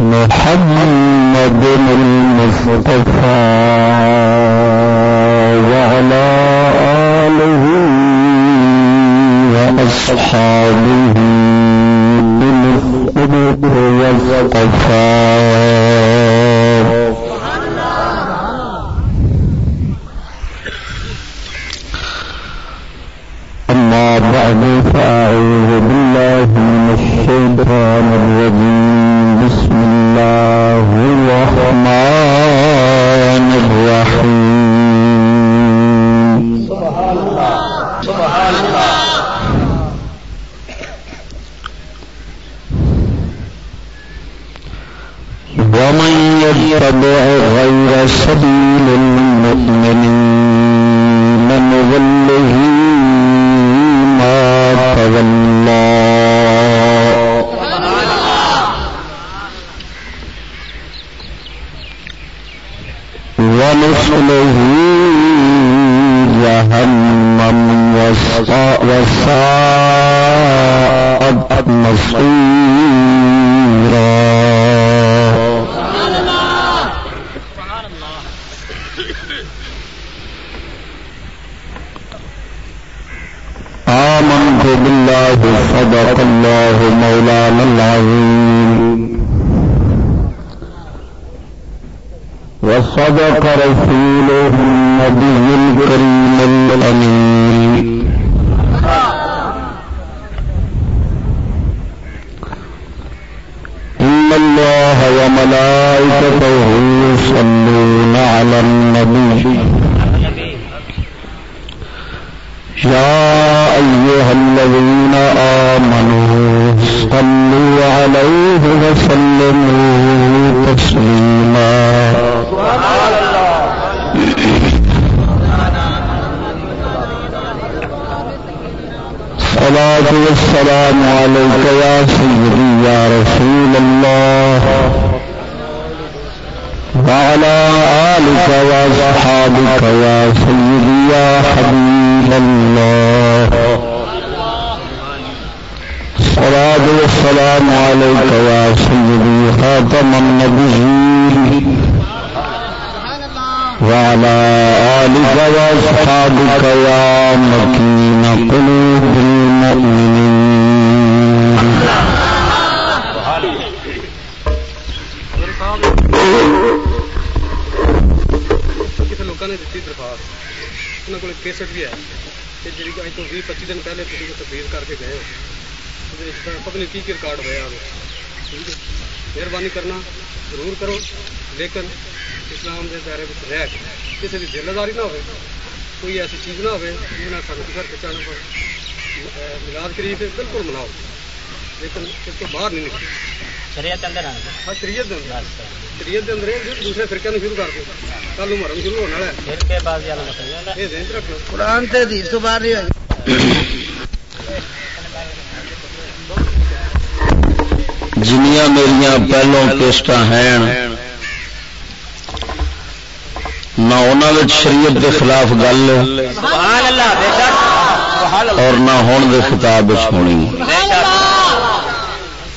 محمد المصطفى وعلى آله وأصحابه من الأبد والصفا لیکن اسلام کے دائرے میں رہ کے کسی کی دل آزاری نہ ہو کوئی ایسی چیز نہ ہو جنہیں سانو گھر بچانا پڑے۔ ملاد کریے بالکل مناؤ۔ لیکن اس کو باہر نہیں نکلے۔ شریعت اندر ہاں شریعت دے اندر۔ شریعت دے اندر دوسرے فرقے شروع کر دو کل محرم شروع ہونے والا ہے یہ ذہن رکھنا۔ قرآن تے حدیث تو باہر نہیں جنیاں میریاں پہلوں کیسٹ ہیں۔ انہوں شریعت کے خلاف گل اور نہ ہون دے خطاب سونی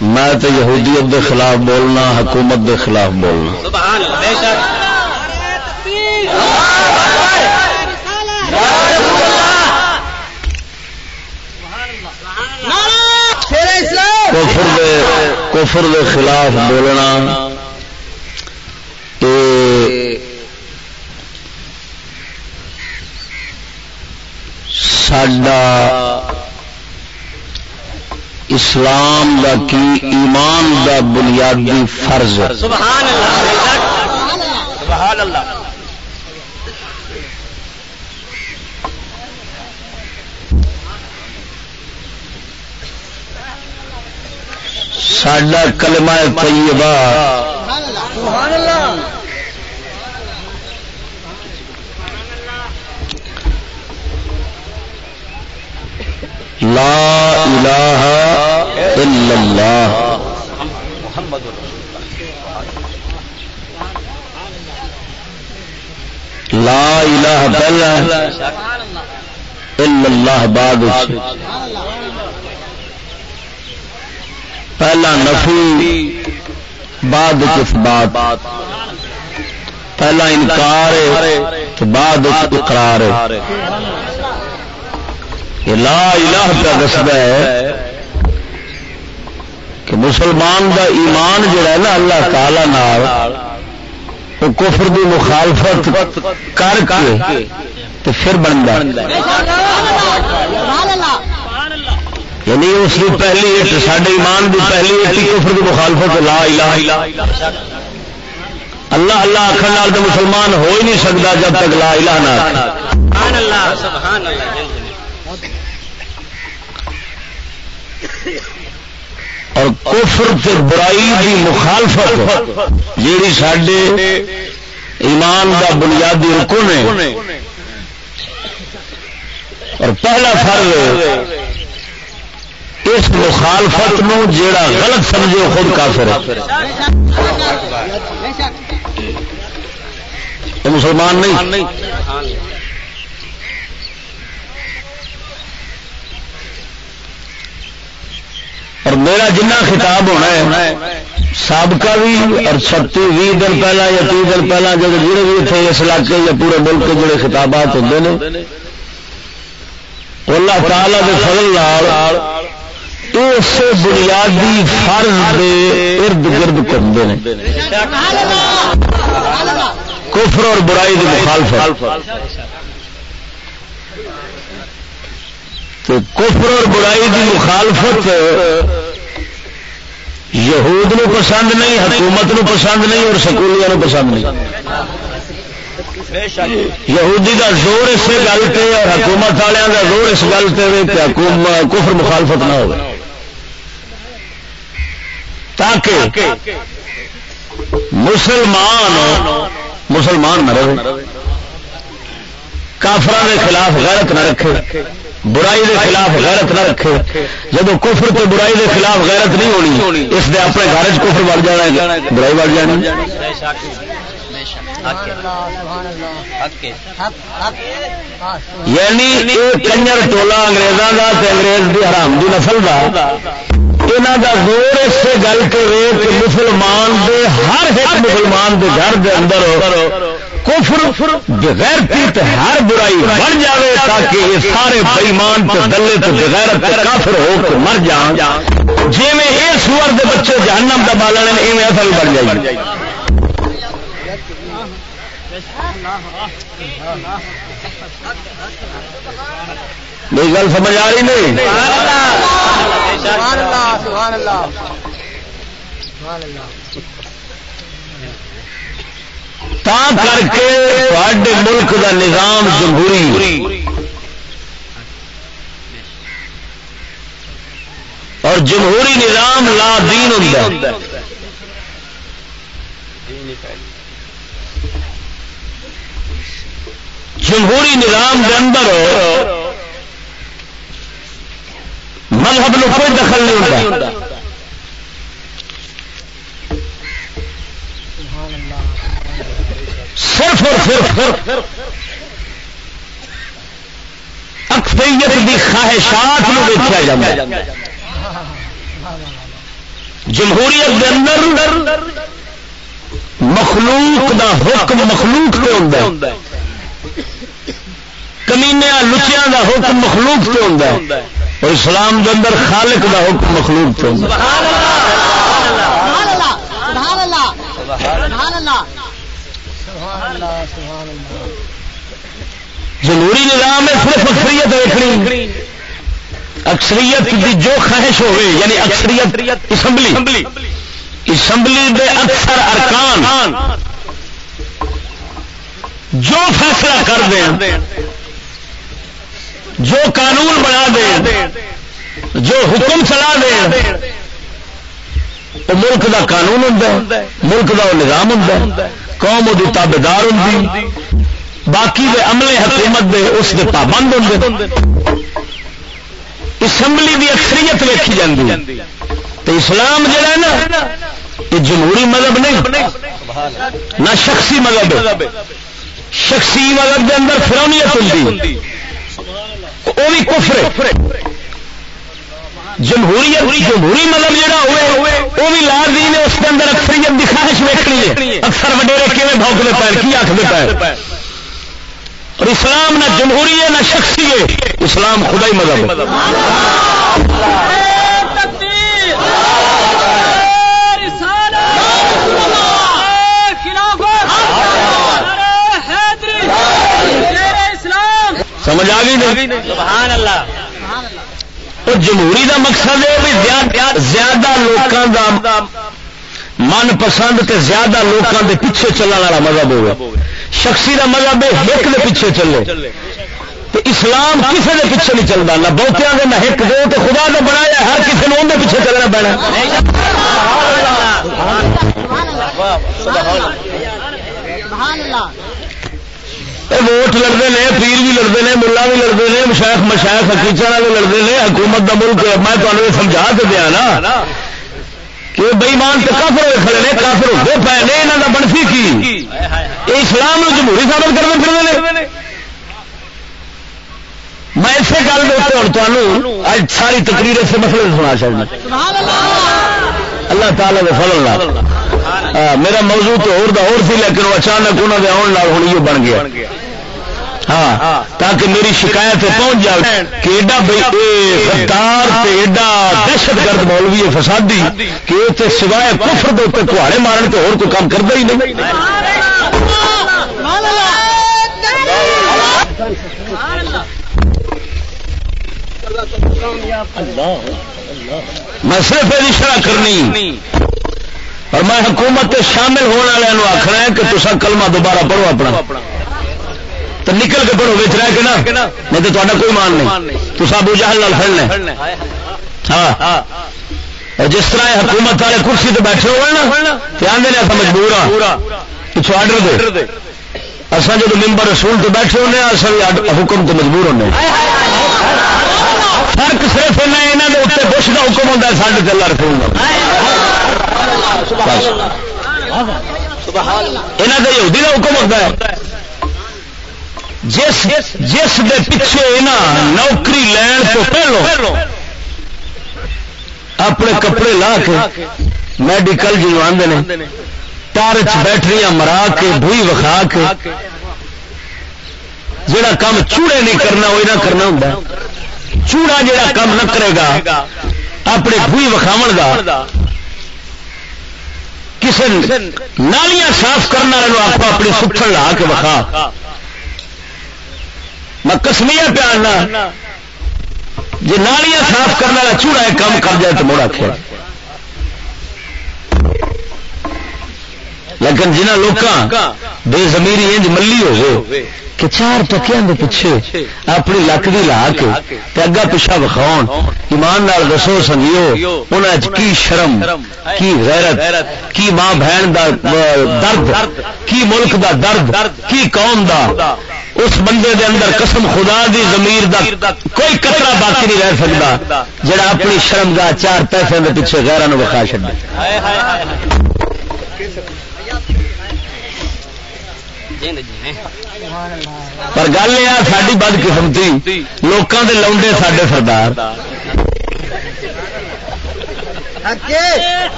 میں تو یہودیت دے خلاف بولنا حکومت دے خلاف بولنا۔ کفر دے خلاف بولنا۔ سڈا اسلام دا کی ایمان دا بنیادی فرض سبحان اللہ سڈا کلمہ طیبہ۔ سبحان اللہ لا الہ الا اللہ لا الہ پہلا الا اللہ بعد. پہلا نفی بعد کس بات؟ پہلا انکار ہے تو بعد اقرار ہے. لا الہ کا دستا ہے کہ مسلمان دا ایمان جڑا ہے نا اللہ تعالی نال، وہ کفر دی مخالفت کر کے تو پھر بن یعنی اس کی پہلی اٹ سڈے ایمان دی پہلی اٹ کفر دی مخالفت لا الہ الا اللہ۔ اللہ آخر نال تو مسلمان ہو ہی نہیں سکتا جب تک لا الہ نہ اور کفر تے برائی دی مخالفت جیڑی سڈے ایمان دا بنیادی رکن ہے۔ اور پہلا فرض اس مخالفت نو جیڑا غلط سمجھے خود کافر مسلمان نہیں۔ اور میرا جنہ خطاب ہونا ہے سابقہ بھی اور چھتی بھی دن پہلا یا تی دن پہلا جب جڑے بھی تھے اس علاقے یا پورے ملک کے جڑے خطابات ہوتے ہیں اللہ تعالی کے فضل لال اس بنیادی فرض دے ارد گرد کرتے ہیں کفر اور برائی کی مخالفت۔ تو کفر اور برائی کی مخالفت یہود نو پسند نہیں، حکومت نو پسند نہیں اور سکولیا نو پسند نہیں۔ یہودی کا زور اس گل پہ اور حکومت والوں کا زور اس گل پہ کفر مخالفت نہ ہو تاکہ مسلمان مسلمان نہ رہے۔ کافران کے خلاف غیرت نہ رکھے۔ برائی دے خلاف غیرت نہ رکھے۔ جب کفر تو برائی دے خلاف غیرت نہیں ہونی اس دے اپنے گھر چفر بڑھ جانا برائی بڑھ جانی۔ یعنی کنجر ٹولا اگریزوں کا انگریز کی حرام کی نسل کا یہاں کا زور اس گل کے کہ مسلمان دے ہر ایک مسلمان دے گھر دے اندر کفر بغیر پیت ہر برائی بڑھ جاوے تاکہ یہ سارے بئیمان تو دلے تو بغیر کافر ہو کر مر جان جی میں یہ سور دے بچے جہنم کا بالن ایویں اصل بڑھ جائے میری گل سمجھ آ رہی نہیں؟ تا کر کے ملک دا نظام جمہوری۔ اور جمہوری نظام لا دین ہوں جمہوری نظام کے اندر مذہب نو کوئی دخل نہیں ہوتا صرف اور صرف اکثریت کی خواہشات میں دیکھا جائے جمہوریت کے اندر مخلوق دا حکم مخلوق پہ ہوں کمینیا لچیا دا حکم مخلوق پہ ہوں اور اسلام کے اندر خالق دا حکم مخلوق پہ ہوں جمہوری نظام ہے صرف اکثریت دیکھنی اکثریت کی جو خواہش ہوئے یعنی اکثریت اسمبلی۔ اسمبلی دے اکثر ارکان جو فیصلہ کر دیں جو قانون بنا دیں جو حکم چلا دیں وہ ملک دا قانون ہوں ملک دا وہ نظام ہوں قوم وہ تابے دار ہوں باقی دے عملے حکومت دے، اس دے پابند ہوں اسمبلی دی اکثریت ویکھی جاتی تو اسلام جڑا ہے نا، یہ جمہوری مذہب نہیں، نہ شخصی مذہب۔ شخصی مذہب کے اندر فرونیت ہوں وہ بھی کفر جمہوریت جمہوری مطلب جڑا ہوئے وہ بھی لا دی نے اس کے اندر اکثریت کی خواہش ویکنی ہے اکثر وڈیرے کیون بھوکتے پائے کی آخر پائے اور اسلام نہ جمہوری ہے نہ شخصی ہے اسلام خدا ہی مذہب سمجھ آ گئی سبحان اللہ۔ اور جمہوری دا مقصد ہے بھی زیادہ لوگوں دا من پسند تے زیادہ لوگوں دے پیچھے چلنے والا مذہب ہوگا۔ شخصی دا مذہب ہے ایک دے پیچھے چلے۔ تو اسلام کسی دے پیچھے نہیں چلتا نہ بہتیا نہ ایک دو۔ تو خدا نے بنایا ہر کسی نے اندر پیچھے چلنا پینا۔ ووٹ لڑتے ہیں پیر بھی لڑتے ہیں ملا بھی لڑتے ہیں مشاخ مشاخ حقیقت بھی لڑتے ہیں حکومت کا ملک، میں تمہیں یہ سمجھا کے دیا نا کہ بئیمان تو کافر ہوئے کھڑے نے، کافر ہوتے پے نے یہاں کا بنفی کی؟ یہ اسلام جمہوری ثابت کرتے پھر میں اسی گل ہوں تمہوں اج ساری تقریر سے مسئلے سنا چاہیے اللہ تعالی کے فضل میرا موضوع تو اور سی لیکن اچانک انہوں نے آن لال ہوں یہ بن گیا۔ ہاں تاکہ میری شکایت پہنچ جائے کہ ایڈا غدار ایڈا دہشت گرد مولوی ہے فسادی کہ یہ سوائے کفر دے کہاڑے مارن تو اور کوئی کام کرتا ہی نہیں۔ میں صرف یہ شرح کرنی۔ اور میں حکومت شامل ہونے والوں آخنا ہے کہ تصا کلمہ دوبارہ پڑھو اپنا۔ تو نکل کے پڑھو بچ رہ کے نا۔ نہیں تو تا کوئی مان نہیں۔ تو ابو جہل لال ہاں۔ اور جس طرح حکومت والے کرسی تو بیٹھے ہوئے نا تو آدھے نے مجبور ہاں پچھو آڈر دے۔ اصا جب ممبر رسول تو بیٹھے ہونے اصل حکم تو مجبور ہونے فرق صرف یہاں کے اتنے بش کا حکم ہوتا ہے، ساڈے چلا رسول یہاں کا یہودی کا حکم ہوتا ہے۔ جس جس دے پیچھے نوکری لین تو پہلو اپنے کپڑے لا کے میڈیکل جی آدھے ٹارچ بیٹریاں مرا کے بوئی وکھا کے جڑا کام چوڑے نہیں کرنا وہ نہ کرنا ہوں چوڑا جڑا کام نہ کرے گا، اپنے بوئی وکھاو کا کسی نالیاں صاف کرنا آپ اپنی سکھن لا کے وکھا۔ میں کسمیا پیارنا جی نالیاں صاف کرنے والا چوڑا کام کر جائے تو موڑا کھیل لیکن جنہ لوگ بے زمیری انج ملی ہو کہ چار پکیا کے پیچھے اپنی لک بھی لا کے اگا پیچھا وکھاؤ ایمان نال دسو سنگیو انہیں کی شرم کی غیرت کی ماں بہن دا درد کی ملک دا درد کی قوم دا۔ اس بندے دے اندر قسم خدا دی ضمیر دا کوئی کترا باقی نہیں رہ سکتا جڑا اپنی شرم دا چار پیسے دے پیچھے غیران وکھا چڑے پر گل یہ ساری بد قسمتی لوگوں کے لاؤنڈے سڈے سردار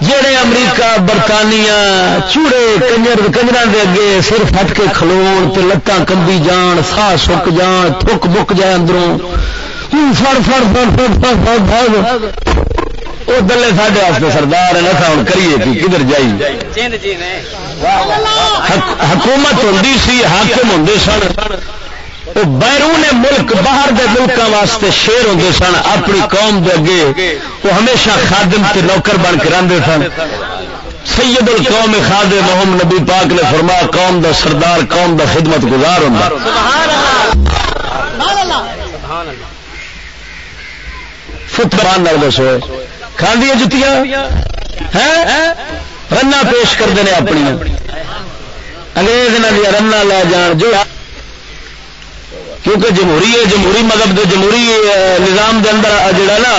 جڑے امریکہ برطانیہ چوڑے کنجر کنجر دے اگے سر فٹ کے کھلو لتاں کمبی جان سا سک جان تھک بک جائے اندروں فڑ فڑ فڑ فڑ فڑ فڑ وہ دلے ساڈے واسطے سردار ہے نا ہوں کریے تھی کدھر جائی؟ حکومت ہوں سی حاکم ہوں سن۔ وہ بیرون ملک باہر دے ملکوں واسطے شیر ہوں سن اپنی قوم دے اگے۔ وہ ہمیشہ خادم تے نوکر بن کے رہتے سن۔ سید القوم خاد محمد نبی پاک نے فرمایا قوم دا سردار قوم دا خدمت گزار ہوں فتبان دسو۔ کھاندیا جتیاں۔ رنا پیش کرتے ہیں اپنی۔ انگریز دیا رنا لے جان جو کیونکہ جمہوری ہے، جمہوری مذہب دے جمہوری نظام دے اندر جڑا نا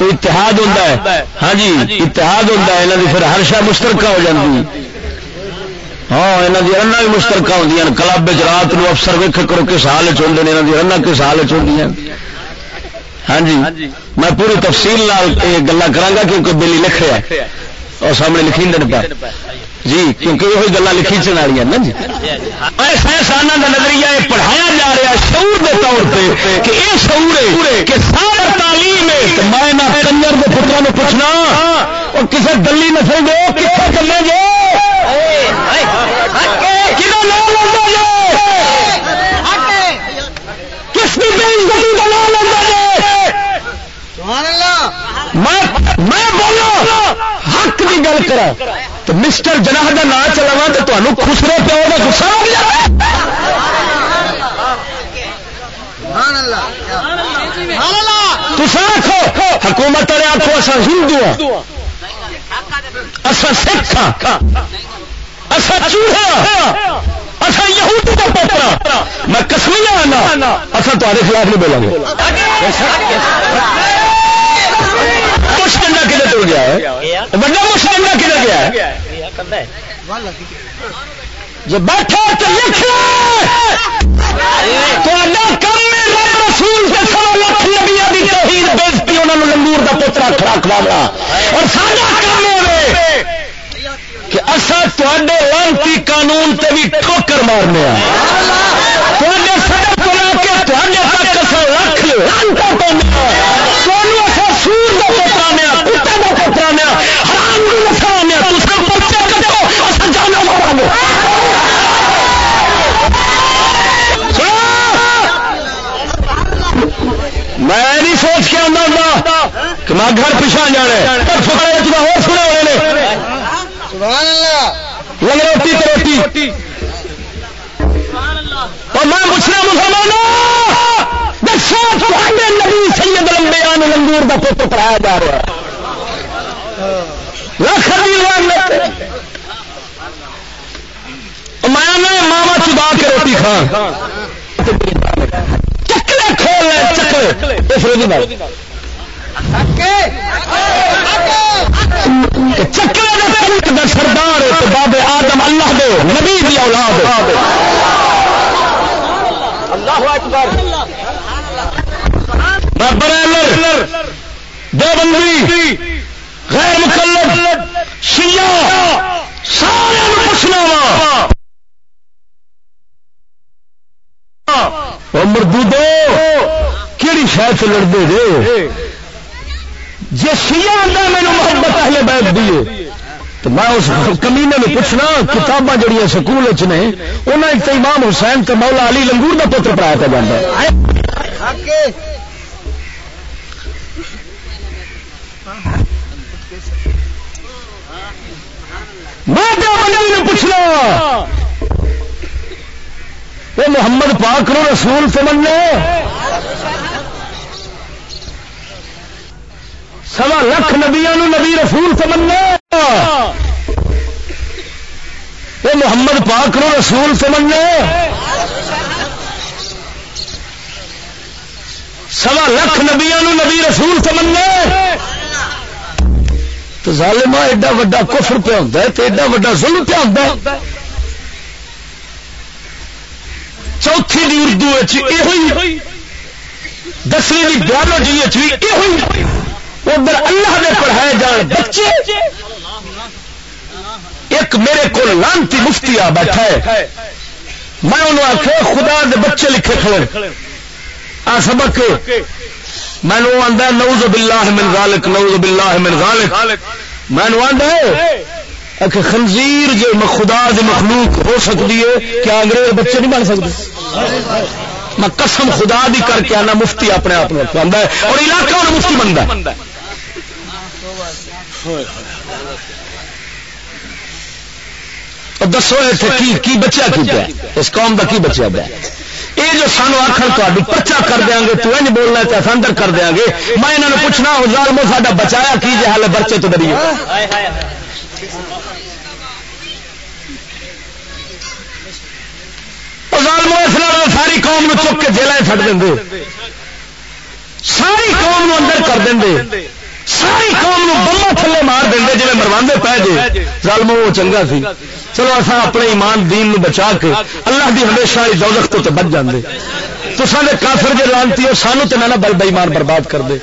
اتحاد ہوتا ہے۔ ہاں جی اتحاد ہوتا ہے۔ یہاں کی پھر ہر شا مشترکہ ہو جاتی ہاں یہاں دیا رنا بھی مشترکہ ہوں کلب رات نو افسر ویک کرو کس حال چاہتے ہیں یہاں کی رنا کس حال چاہتی ہیں ہاں جی. میں پوری تفصیل گلا کرا کیونکہ بلی لکھ رہا ہے. اور سامنے لکھی دن پہ. جی کیونکہ وہی گلا لکھی چن والی نا جی. سائنسدان کا نظریہ یہ پڑھایا جا رہا شعور کے طور پہ کہ یہ شعور ہے کہ سارا تعلیم ہے میں کنجر کے پتروں کو پوچھنا اور کسی دلی نسل دو کتنے چلے جو کس کی کا نام میں بولو حق کی گل کرا۔ تو مسٹر جناح کا نام چلاوا تو تمہیں خسرے پیو کا گسا ہو گیا۔ آخو حکومت والے آخو اصا ہندو ہاں۔ اصا سکھ ہاں۔ اصا چوہا ہاں۔ اصا یہودی کا پوترا میں کسمیا آنا۔ اصا تے خلاف نہیں بولیں گے مشکنڈا کدھر ٹر گیا ہے؟ بڑا مشکنڈا کدھر گیا ہے؟ جو بیٹھا تو لکھ رسول سوا لکھ بےزتی لنگور کا پوترا کھڑا اور سارا کام ہوئے کہ لانتی قانون تے بھی ٹھوکر مارنے سڑک کو لا کے تک لکھ لانتا پہننے سور کا میں نہیں سوچ کے آنا کہ میں گھر پیچھا جانا پر اور سنے ہوئے لگ روٹی تو روٹی۔ اور میں پوچھنا مسلمانوں! نبی سید لمبے لنگور کا پتر پڑھایا جا رہا میں ماما چبا کے روٹی کھا چکلے کھول چکلے۔ چکلے سردار بابے آدم اللہ دے نبی دی اولاد اللہ اکبر۔ برائلر دو بندی غیر مکلب شیعہ سارے پوچھنا وا۔ مردو دو کہڑی شاید سے لڑتے جی جی شیعہ آتا میرے محبت اہل بیٹھ دیے تو میں اس کمینے میں پوچھنا، کتاباں جہیا سکول نے انہیں ایک امام حسین کا مولا علی لنگور کا پتر پڑھایا پہ جاتا میں پوچھنا؟ وہ محمد پاک نو رسول سمجھنے سوا لکھ نبیا نبی رسول سمجھنے وہ محمد پاک نو رسول سمجھنے سوا لکھ نبیا نبی رسول سمجھنے تو ظالما ایڈا وا کفر پہ ہوتا ہے تو ایڈا وا ظلم پہ ہوتا ہے۔ چوتھی دی اردو دسویں دی بیالوجی یہ ادھر اللہ نے پڑھائے جان بچے ایک میرے کو لانتی مفتی آ بیٹھا ہے میں انہوں آخیا خدا دے بچے لکھے کھڑے آ سبق میں آدھا نوز باللہ من ذالک نوز باللہ من ذالک میں آدھا کہ خنزیر جو خدا دی مخلوق ہو سکتی ہے کیا انگریز بچے نہیں بن سکتے میں قسم خدا دی کر کے آنا، مفتی اپنے آپ کو ہے اور علاقہ اور مفتی بنتا ہے۔ دسو کی بچہ کی اس قوم کا کی بچہ پہ یہ جو سانو آخر تاری پرچا کر دیا گے تو انج بولنا تو اندر کر دیا گے میں یہاں نے پوچھنا ظالمو سا بچایا کی جی ہال برچے تو ڈریے ظالمو اس ساری قوم چک کے جیل چڑ دیں ساری قوم اندر کر دیں ساری قوم بما تھلے مار دیں جی مروانے پی جی ظالمو وہ چنگا سی۔ چلو اصا اپنے ایمان دین نو بچا کے اللہ دی ہمیشہ والی دوزخ تو بچ جاندے۔ تو سارے کافر جو لانتی ہو، سانو تو نہ بل بے ایمان برباد کر دے۔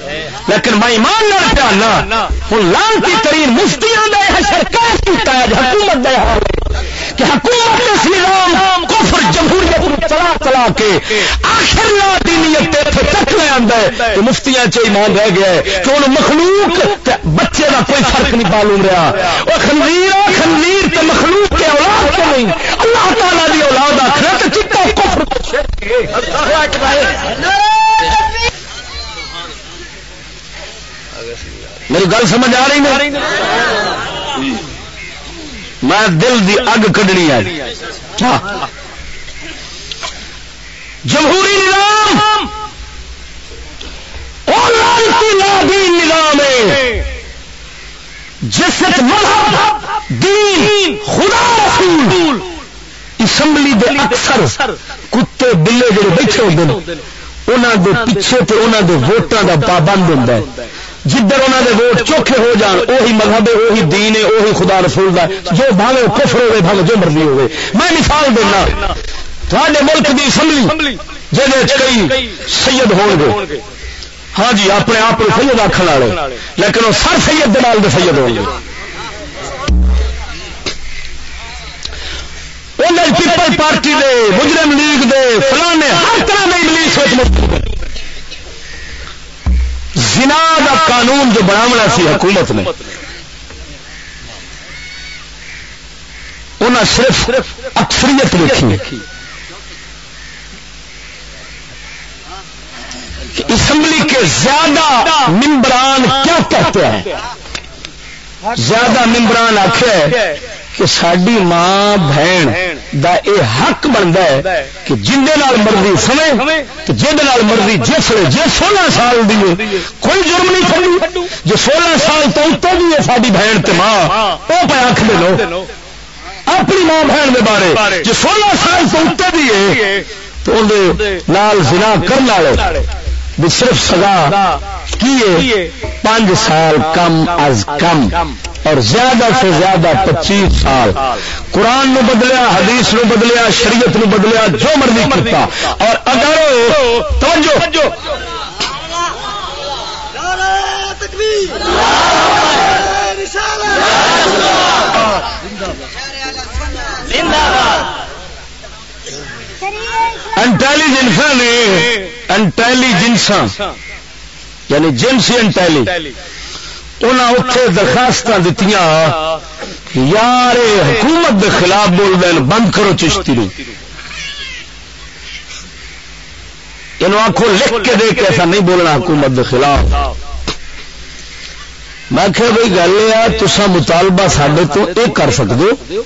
لیکن میں ایمان نہ پیانا ہوں لانتی ترین مفتی حکومت دیا کہ حکومت اس نظام، کفر، جمہوریت کو چلا چلا کے آخر لا دینیت تے تک لے آتا ہے۔ کہ مفتیاں چ ایمان رہ گیا ہے کہ انہوں مخلوق بچے کا کوئی فرق نہیں معلوم رہا۔ وہ خنویر خنویر تے مخلوق کے اولاد کے نہیں۔ اللہ تعالیٰ دی اولاد آخر تو چٹا کفر میری گل سمجھ آ رہی ہے؟ میں دل دی اگ کڈنی ہے۔ جمہوری نظام۔ اور لالتی نظام ہے۔ جس مذہب دین، خدا رسول۔ اسمبلی دے اکثر کتے، بلے جڑے بیٹھے ہوتے ہیں انہوں دے پیچھے تے انہوں دے ووٹاں دا پابند ہوتا ہے۔ جدھر انہوں نے ووٹ چوکھے ہو جان وہی مذہب ہے وہی دین ہے وہی خدا رسول دا جو بھاوے کفر ہوے بھاوے جو مرضی ہوے میں مثال دینا تھوڑے ملک دی اسمبلی جہد کئی سید ہون گے۔ ہاں جی اپنے آپ کو سید آخر والے، لیکن وہ سر سید دال دے سید ہوں گے۔ پیپل پارٹی دے، مجرم لیگ دے، فلانے ہر طرح کے انگلش زنا دا قانون جو بناونا سی حکومت نے انہیں صرف اکثریت لکھی اسمبلی کے زیادہ ممبران کیا کہتے ہیں؟ زیادہ ممبران آخر کہ ساری ماں بہن دا اے حق بنتا ہے کہ جن مرضی سمے جن مرضی جس جی سولہ سال دی کوئی جرم نہیں کھڑی جو سولہ سال تو اتوں بھی ہے ساری بہن تے ماں وہ پہ آخ دے لو۔ اپنی ماں بہن کے بارے جو سولہ سال تو اتنے بھی ہے، تو لال زنا کرنے والے صرف سزا کی پانچ سال کم از کم۔ اور زیادہ سے زیادہ پچیس سال۔ قرآن نو بدلیا، حدیث نو بدلیا، شریعت نو بدلیا، جو مرضی کرتا اور اگر توجہ۔ انٹیلیجنس نے انٹیلیجنساں یعنی جنسی انٹیلی۔ انہیں اتنے درخواست دیتی یار حکومت کے خلاف بول دین بند کرو چشتی نو۔ یہ آخو لکھ کے دے کے ایسا نہیں بولنا حکومت کے خلاف۔ میں کہ بھائی گل یہ تسا مطالبہ سڈے تو یہ کر سکتے ہو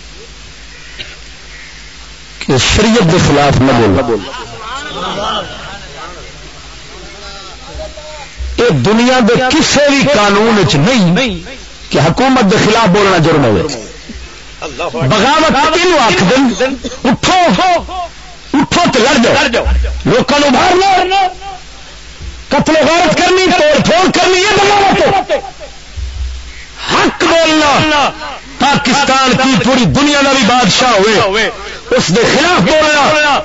کہ شریعت کے خلاف نہ بولنا۔ یہ دنیا کے کسی بھی قانون چ نہیں کہ حکومت کے خلاف بولنا جرم ہو بغاوت آخ دن اٹھو اٹھو تو لڑ جاؤ۔ لوگوں باہر قتل غارت کرنی توڑ پھوڑ کرنی یہ بغاوت حق بولنا پاکستان کی پوری دنیا کا بھی بادشاہ ہوئے۔ اس کے خلاف بولنا۔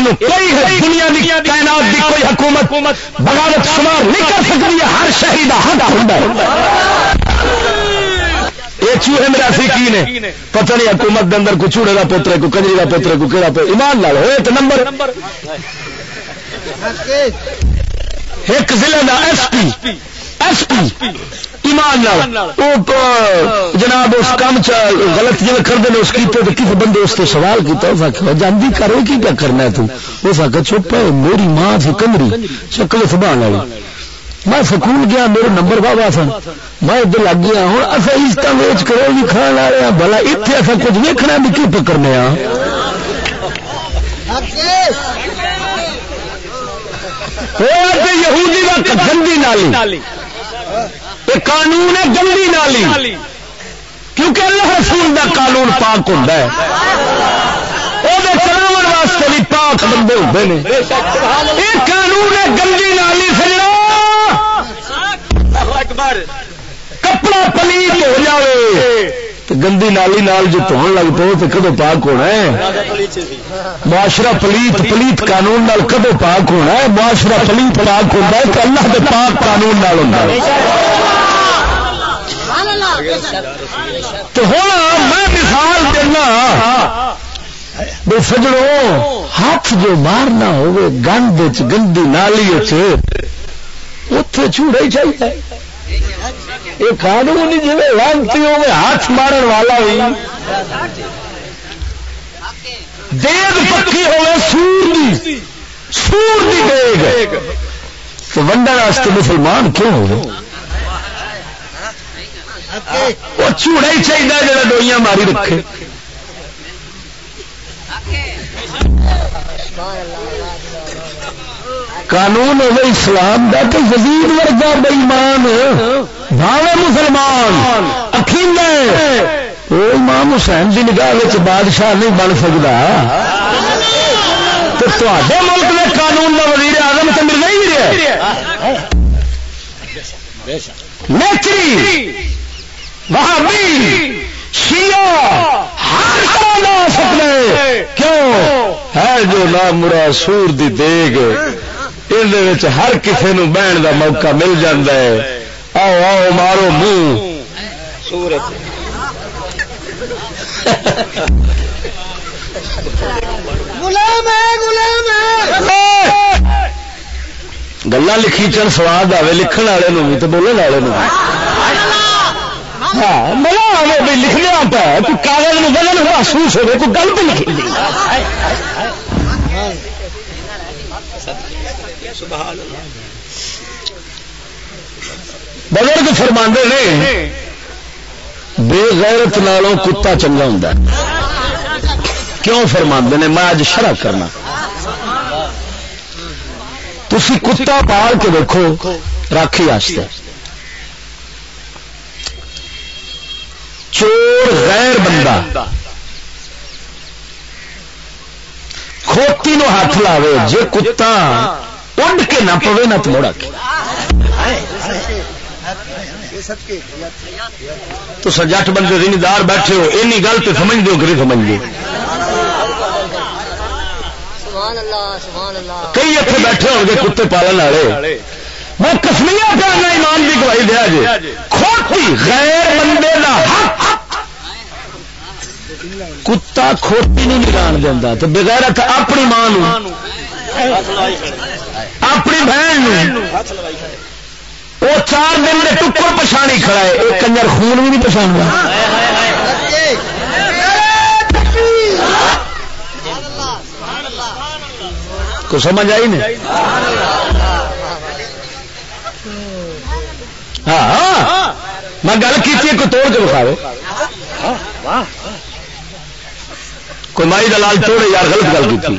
دنیا کی کائنات کی کوئی حکومت بغاوت شمار نہیں کر سکتی ہے، ہر شہری کا حق ہوں یہ چوہے میرا سی کی نے، پتہ نہیں حکومت کے اندر کوئی چوڑے کا پوتر کوئی کنجری کا پوتر کوئی کہڑا پوتر ایمان لال، ہوئے تو نمبر۔ ایک ضلع کا ایس پی ایس پی ایمان جناب اس کام غلط جی کرتے ہیں اس کیتے تو کسی بندے اس سے سوال کیا اس آخر جاندی کرو کی کیا کرنا ہے تو؟ اس آخر چپ ہے میری ماں تھی کمری شکل سبھال والی۔ میں سکول گیا میرے نمبر بابا سن۔ میں ادھر لگ گیا ہوں اصل عزت ویچ کرو بھی کھان آ رہے ہیں بلا اتنے اصل کچھ ویکنا بھی کیوں پکڑنے آ یہودی کا گندی نالی۔ یہ قانون ہے گندی نالی۔ کیونکہ اللہ رسول دا قانون پاک ہوتا ہے۔ وہ چلاو واسطے بھی پاک بندے ہوتے ہیں یہ قانون ہے گندی نالی سجنا۔ کپڑا پلیت ہو جائے گندی نالی نال جو دھون لگ پو تو کدو پاک ہونا ہے؟ معاشرہ پلیت پلیت قانون نال کدو پاک ہونا ہے؟ معاشرہ پلیت پاک ہوتا ہے کہ اللہ کے پاک قانون نال ہوتا ہے۔ تو ہوں میں مثال دینا، بے سجڑوں ہاتھ جو مارنا ہوئے، گند گندی نالی اتے چوڑے ہی چاہیے۔ یہ قانون جی لانتی ہوئے ہاتھ مارن والا بھی دیگ پکی ہوئے، سور دی۔ سور دی دیگ تو ونڈن واسطے مسلمان کیوں ہو وہ چوڑا ہی چاہیے جا ڈوئیاں ماری رکھے۔ قانون ہوگا اسلام کا تو یزید ورگا بےمان بھاوے مسلمان۔ اکیل وہ امام حسین کی نگاہ بادشاہ نہیں بن سکتا تو تے ملک میں قانون کا وزیر آزم تو مل نہیں رہا نیچری وہاں بھی شیعہ، ہر سکتے کیوں؟ ہے جو نام مرا سور دی دیگ۔ یہ ہر کسی نو بہن دا موقع مل جاندہ ہے آؤ آؤ مارو منہ گلا لکھی چل سواد آئے لکھن والے بھی تو بولنے والے ہاں ملا بھی لکھنے پہ کوئی کاغذ میں بدل محسوس ہوگا کوئی گل بھی لکھی بزرگ فرما نے بے غیرت نالوں کتا چنگا ہوں کیوں فرما نے؟ میں اج شرح کرنا۔ تھی کتا پال کے دیکھو راکھی واسطے چور غیر بندہ۔ کھوتی نو ہاتھ لاوے، جے کتا اڈ کے نہ پوے نہ توڑا کے تو سجٹ بندے ریندار بیٹھے ہو اینی گل تو سمجھ دو کہ سمجھ دو کئی اتنے بیٹھے ہو گے کتے پالن والے میں کسمیا کرنا ایمان کی گواہی دیا جی کھوتی غیر بندے کا حق کتا کھوتی نہیں نکال دینا تو بغیر اپنی ماں اپنی بہن وہ چار دن کے ٹکر پچھاڑی کھڑا ہے۔ ایک کنجر خون بھی نہیں پچھاڑ کو سمجھ آئی نہیں؟ ہاں, ہاں۔ میں گل کی کوئی توڑ کے بخارے کوئی مائی دلال توڑے، یار غلط گل کی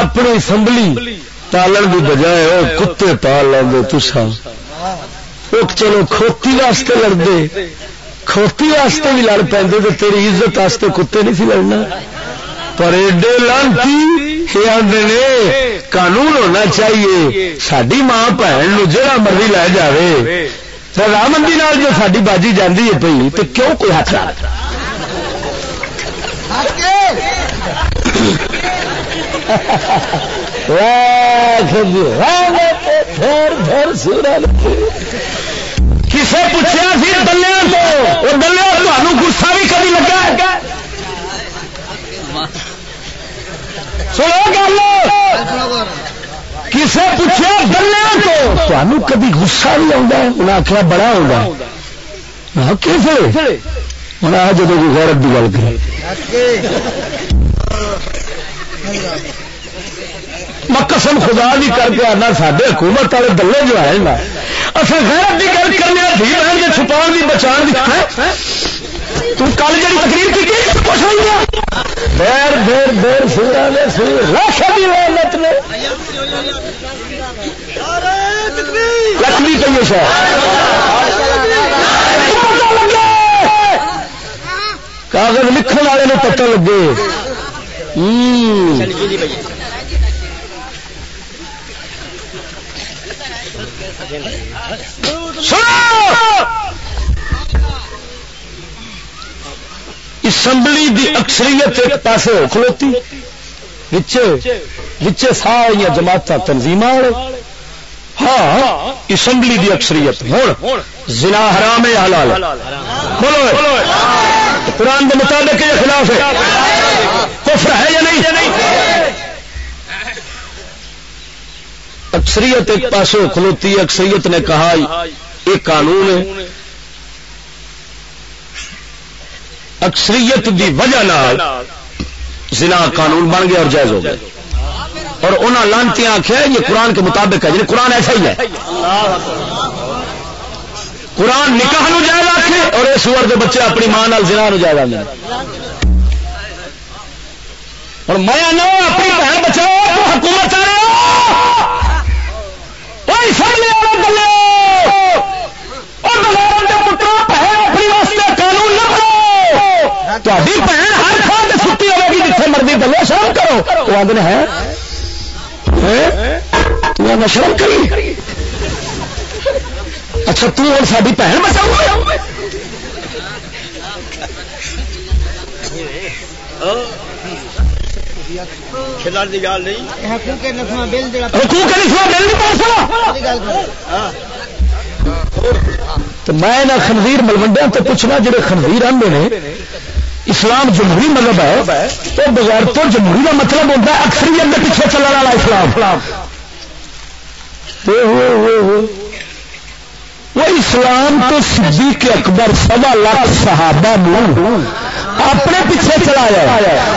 اپنی اسمبلی پالن کی بجائے وہ کتے پال لیں تسا وہ چلو کھوتی واسطے لڑتے کھوتی واسطے بھی لڑ پہ تیری عزت واسطے کتے نہیں سی لڑنا۔ پر ایڈے لانتی آدھے قانون ہونا چاہیے۔ ساری ماں بھن جہاں مرضی لے جائے رامندی جو ساری باجی جاتی ہے پی تو کیوں کوئی ہاتھ کسے پوچھا سی دلیا تو؟ دلیا تمہوں گسا بھی کبھی لگا سنو گل۔ کسے پوچھا گلے تو؟ تمہیں کبھی گسا بھی آتا ہے؟ انہیں آخر بڑا ہوگا کسے ہوں آ جب غیرت کی گل کر میں قسم خدا بھی کر کے آنا سارے حکومت والے دلے جو ہے نا اصل غیرت کی گل کرنے دھی بہن کے چھپا کی بچا ہاں؟ تو کل جی تقریر کی کچھ نہیں دیر دیر دیر سورا نے سور۔ راشا بھی لانت نے۔ لکھنی کہیے شاید۔ کاغذ لکھن والے پتہ لگے۔ اسمبلی دی اکثریت ایک پاسے کھلوتی وچے سارا جماعت تنظیم ہاں اسمبلی دی اکثریت۔ ہوں زنا حرام ہے حلال بولو قرآن کے مطابق کے خلاف ہے۔ کفر ہے یا نہیں؟ اکثریت ایک پاسوں کھلوتی اکثریت نے کہا، یہ قانون ہے۔ اکثریت دی وجہ زنا قانون بن گیا اور جائز ہو گیا۔ اور انہوں لانتی آخیا یہ قرآن کے مطابق ہے یعنی قرآن ایسا ہی ہے۔ قرآن نکاح نو جائز آخے اور اس سور کے بچے اپنی ماں زنا نو جائز آنے اور میں اپنی بہن بچاؤ حکومت آ رہے تاری بہن ہر تھان سے ہوے گی جتنے مرضی دلو شرم کرو! تو آدھے ہے؟ شرم کری! اچھا تر ساری بہن بچاؤ میں خنزیر ملوڈیا تو پوچھنا جڑے خنزیر آدھے نے اسلام جمہوری مذہب ہے تو بغیر تو جمہوری کا مطلب ہوتا ہے اکثریت کے پیچھے چلنے والا اسلام۔ وہ اسلام تو صدیق اکبر سوا لاکھ صحابہ اپنے پیچھے چلایا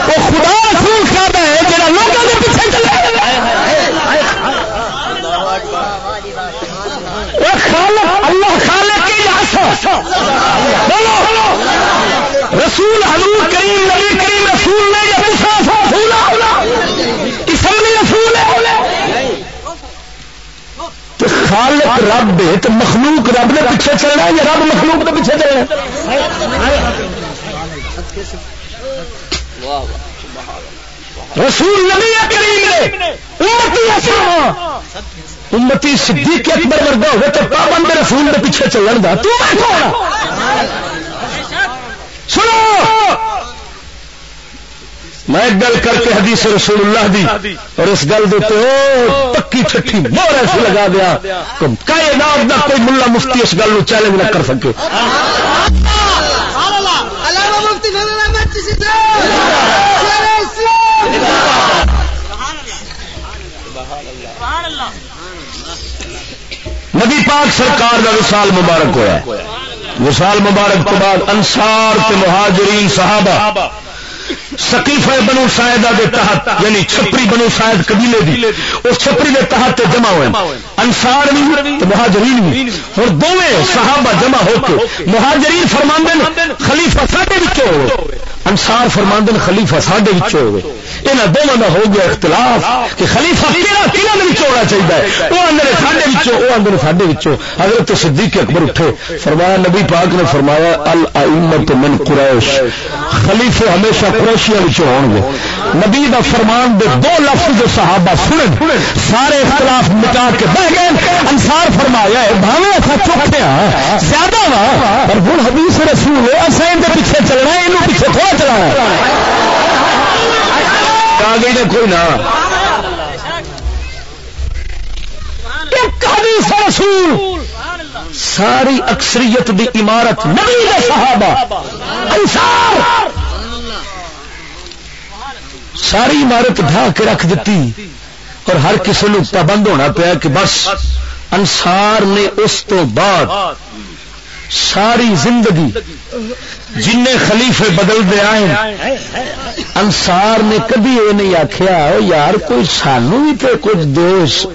وہ خدا رسول کہتا ہے جہاں لوگوں کے پیچھے چلا اللہ خالق کی بولو رسول، حضور کریم، نبی کریم، رسول نے یا اسمبلی رسول ہے۔ خالق رب تو مخلوق رب نے پیچھے چلنا یا رب مخلوق کے پیچھے چلنا رسول نبی کریم نے امتی صدیق اکبر ورگا ہوئے تو پابند رسول کے پیچھے چلن دا۔ تو سنو۔ میں ایک گل کر کے حدیث رسول اللہ دی اور اس گل دیتے ہو پکی چھٹی مور ایسے لگا دیا کائنات دا کوئی ملا مفتی اس گل چیلنج نہ کر سکے۔ نبی پاک سرکار کا وسال مبارک ہوا وسال مبارک تو بعد انسار مہاجرین صحابہ سکیف بنو سائدہ دے تحت یعنی چھپری بنو سائد قبیلے دی، اس چھپری دے تحت جمع ہوئے انسار بھی مہاجرین بھی۔ اور دونوں صحابہ جمع ہو کے مہاجرین فرماندن خلیفہ ساڈے وچوں ہوئے۔ انسار فرماندن خلیفہ ساڈے وچوں ہوئے۔ یہاں دونوں کا ہو گیا اختلاف کہ خلیفہ ہونا چاہیے وہ آدھے ساڈے وہ آدھے ساڈے اگر تو صدیق اکبر اٹھے۔ فرمایا، نبی پاک نے فرمایا المت من قریش۔ خلیفے ہمیشہ قریشیا ہو گے۔ نبی کا فرمان دے دو لفظ جو صحابہ سنن، سارے اختلاف مٹا کے بہ گئے۔ انسار فرمایا ہے بھاوے ایسا چوکھے ہاں زیادہ وا۔ پر ہوں حدیث رسول ہے اصل پیچھے چلنا ہے یہ پیچھے تھوڑا چلانا آ نے کوئی نہ۔ رسول ساری اکثریت دی عمارت نبی دے صحابہ، انصار۔ ساری عمارت ڈھا کے رکھ دیتی، اور ہر کسی نے پابند ہونا پیا کہ بس انسار نے اس تو بعد ساری زندگی جن خلیفے بدلتے آئے انسار نے کبھی یہ نہیں آخیا یار، کوئی سانو بھی تو کچھ دوش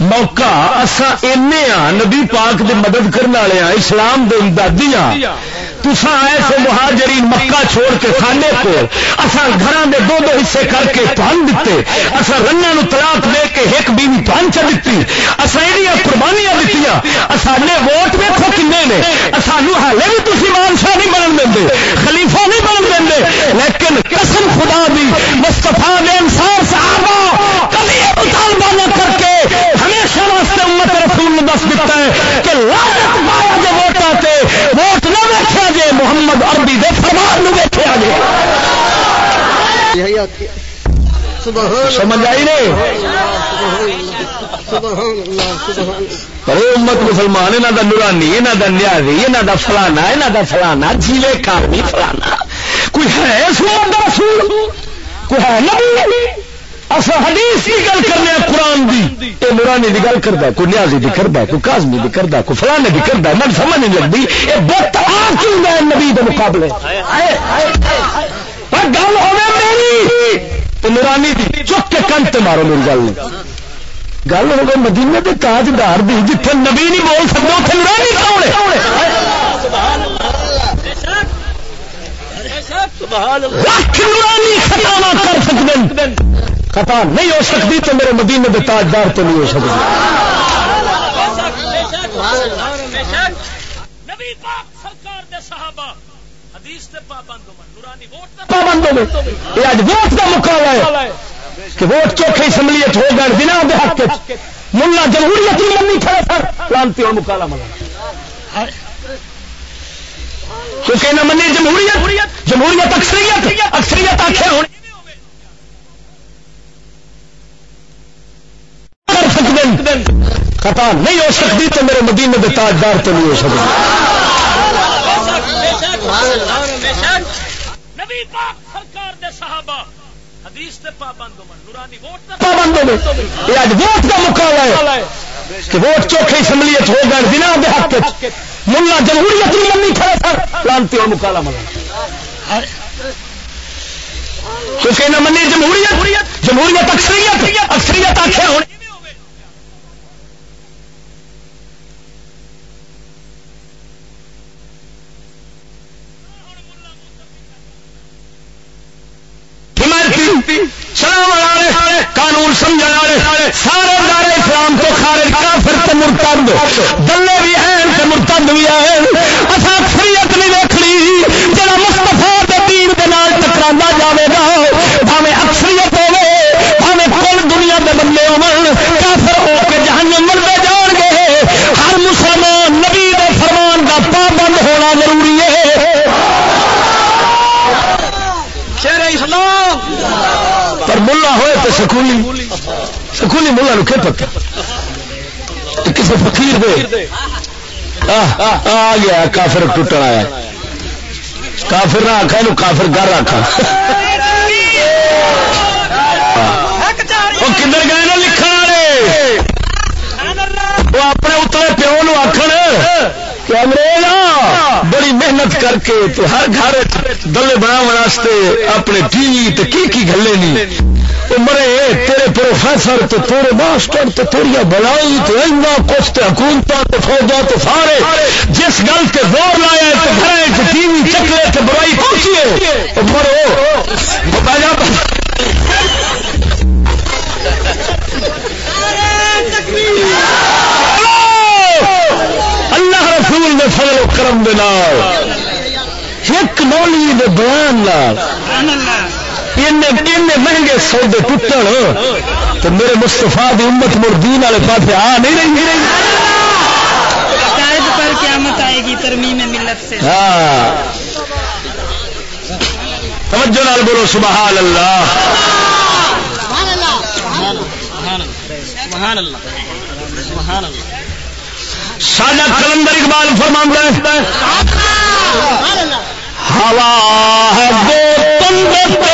موقع اصا ہاں نبی پاک دے مدد کرنے والے ہاں اسلام دے امدادی ہاں تسا ایسے مہاجری مکہ چھوڑ کے خانے کو اصا گھر دے دو دو حصے کر کے تن دیتے اصا رنگا نو طلاق دے کے ایک بیوی تن چ دیتی اصا یہ قربانیاں دیتی ساڈے ووٹ ویکو کنے نے سانو ہالے بھی تھی مانسا نہیں بن دیں خلیفہ نہیں بن دیں لیکن قسم خدا دی مستفا نے انسان صحابہ کبھی مطالبہ نہ دس دیتا ہے کہ لانت پایا جو ووٹ آتے ووٹ نہ ویکیا جے محمد عربی دے فرمان نو ویکیا جے۔ سمجھ آئی نہیں؟ امت مسلمان یہاں کا نورانی یہاں کا نیازی یہاں کا فلانا یہاں کا فلانا جیوے کارمی فلانا۔ کوئی ہے رسول؟ کوئی ہے نبی؟ اصا حدیث کی گل کرنے قرآن دی۔ یہ نورانی کی گل کرتا کوئی نیازی بھی کرتا کوئی کازمی بھی کرتا کوئی فلانے بھی کرتا من سمجھ نہیں لگتی۔ یہ بت آ کیوں نبی کے مقابلے۔ گل ہو نورانی دی چک کے کنٹ مارو میری گل۔ گل ہو گئی مدینے کے تاجدار دی جتنے نبی نہیں بول سکتے اتنے نورانی کون نورانی خطا کر سکتے خطا نہیں ہو سکتی تو میرے مدینے کے تاجدار تو نہیں ہو سکتی۔ پابند ووٹ کا مقابلہ ہے کہ ووٹ شملیت ہو گئے بنا دے حق ملا جمہوریت نہیں منی کھڑے سر۔ لانتی اور مکالا ملا کیونکہ نہ منی جمہوریت جمہوریت اکثریت اکثریت آخر ہونی خطا نہیں ہو سکتی تو میرے مدینے کے تاجدار تو نہیں ہو سکتی پابند ووٹ کا مقابلہ ہے کہ ووٹ چوکھے شملیت ہو گئے بنا دے حق ملا جمہوریت نہیں منی کھڑے سر لانتی مکالا ملا۔ کیونکہ نہ منی جمہوریت جمہوریت اکثریت اکثریت آخر ہونی قانون سمجھا والے سارے دار اسلام تو خارج کافر تے مرتد۔ دلے بھی ہیں تے مرتد بھی ہیں۔ اسا اکثریت نہیں ویکھنی جڑا مصطفی دے دین دے نال ٹکراندا جاوے گا، بھاویں اکثریت ہوے بھاویں کل دنیا دے بندے ہون۔ سکولی سکولی ملا نو کیا پتا۔ کسی فقیر دے۔ آ گیا، کافر ٹوٹن آیا۔ کافر نہ آخا یہ کافر گھر رکھا وہ کدھر گئے نا لکھن والے؟ وہ اپنے اتلے پیو نو آخر کہ انگریز بڑی محنت کر کے ہر گھر دلے بنا اپنے ٹی وی کی کی گلے نہیں مرے، تیرے پروفیسر تو تیرے ماسٹر تو تیریا بڑائی تو اینا کچھ تو حکومت تو فوجا تو سارے۔ جس گل کے زور لایا تو گھر ٹی وی چکلے تو برائی پہنچی ہے۔ مرو۔ بتا رسول نے فضل و کرم دے ایک مولی دے بیان مہنگے سودے ٹوٹن تو میرے مستفا دی امت مردین والے پاس آ نہیں رہی۔ رہی پر قیامت آئے گی ترمیم ملت سے۔ ہاں۔ توجہ نال بولو سبحان اللہ۔ سبحان اللہ سبحان اللہ ساڈا کلندر اقبال فرما ہوا ہے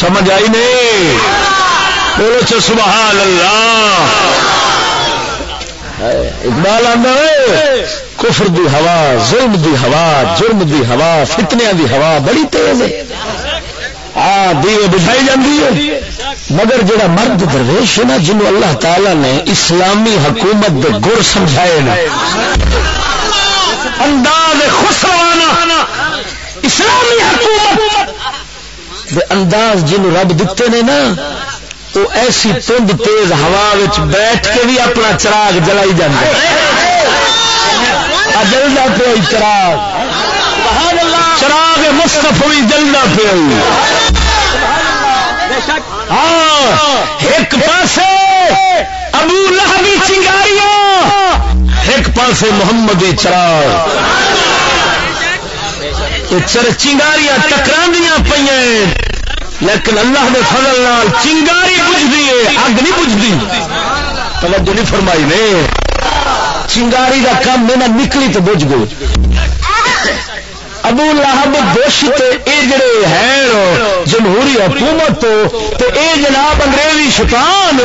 سمجھ آئی نہیں؟ بولو چ سبحان اللہ۔ اقبال آدھا کفر دی ہوا، ظلم دی ہوا، جرم دی ہوا فتنیا دی ہوا بڑی تیز ہے۔ ہاں دیوے بجھائی جاتی ہے۔ مگر جڑا مرد درویش ہے نا، جنہوں اللہ تعالی نے اسلامی حکومت دے گر سمجھائے نا، انداز خسروانا اسلامی حکومت دے انداز جن رب دیتے نے نا وہ ایسی تند تیز ہوا بیٹھ کے بھی اپنا چراغ جلائی جانا جلدا پیا چراغ۔ چراغ مستف بھی جلدا پیا ہاں ایک پاسے ابو لہبی چنگاریاں، ایک پاسے محمد چراغ۔ چر چنگاریاں ٹکرا پہ لیکن اللہ کے فضل نال چنگاری بجتی ہے اگ نہیں بجتی توجہ نہیں فرمائی نے۔ چنگاری کا کام میرا نکلی تو بج گئی۔ ابو لہب بش اے جڑے ہیں، جمہوری حکومت تو اے جناب انگریزی شیطان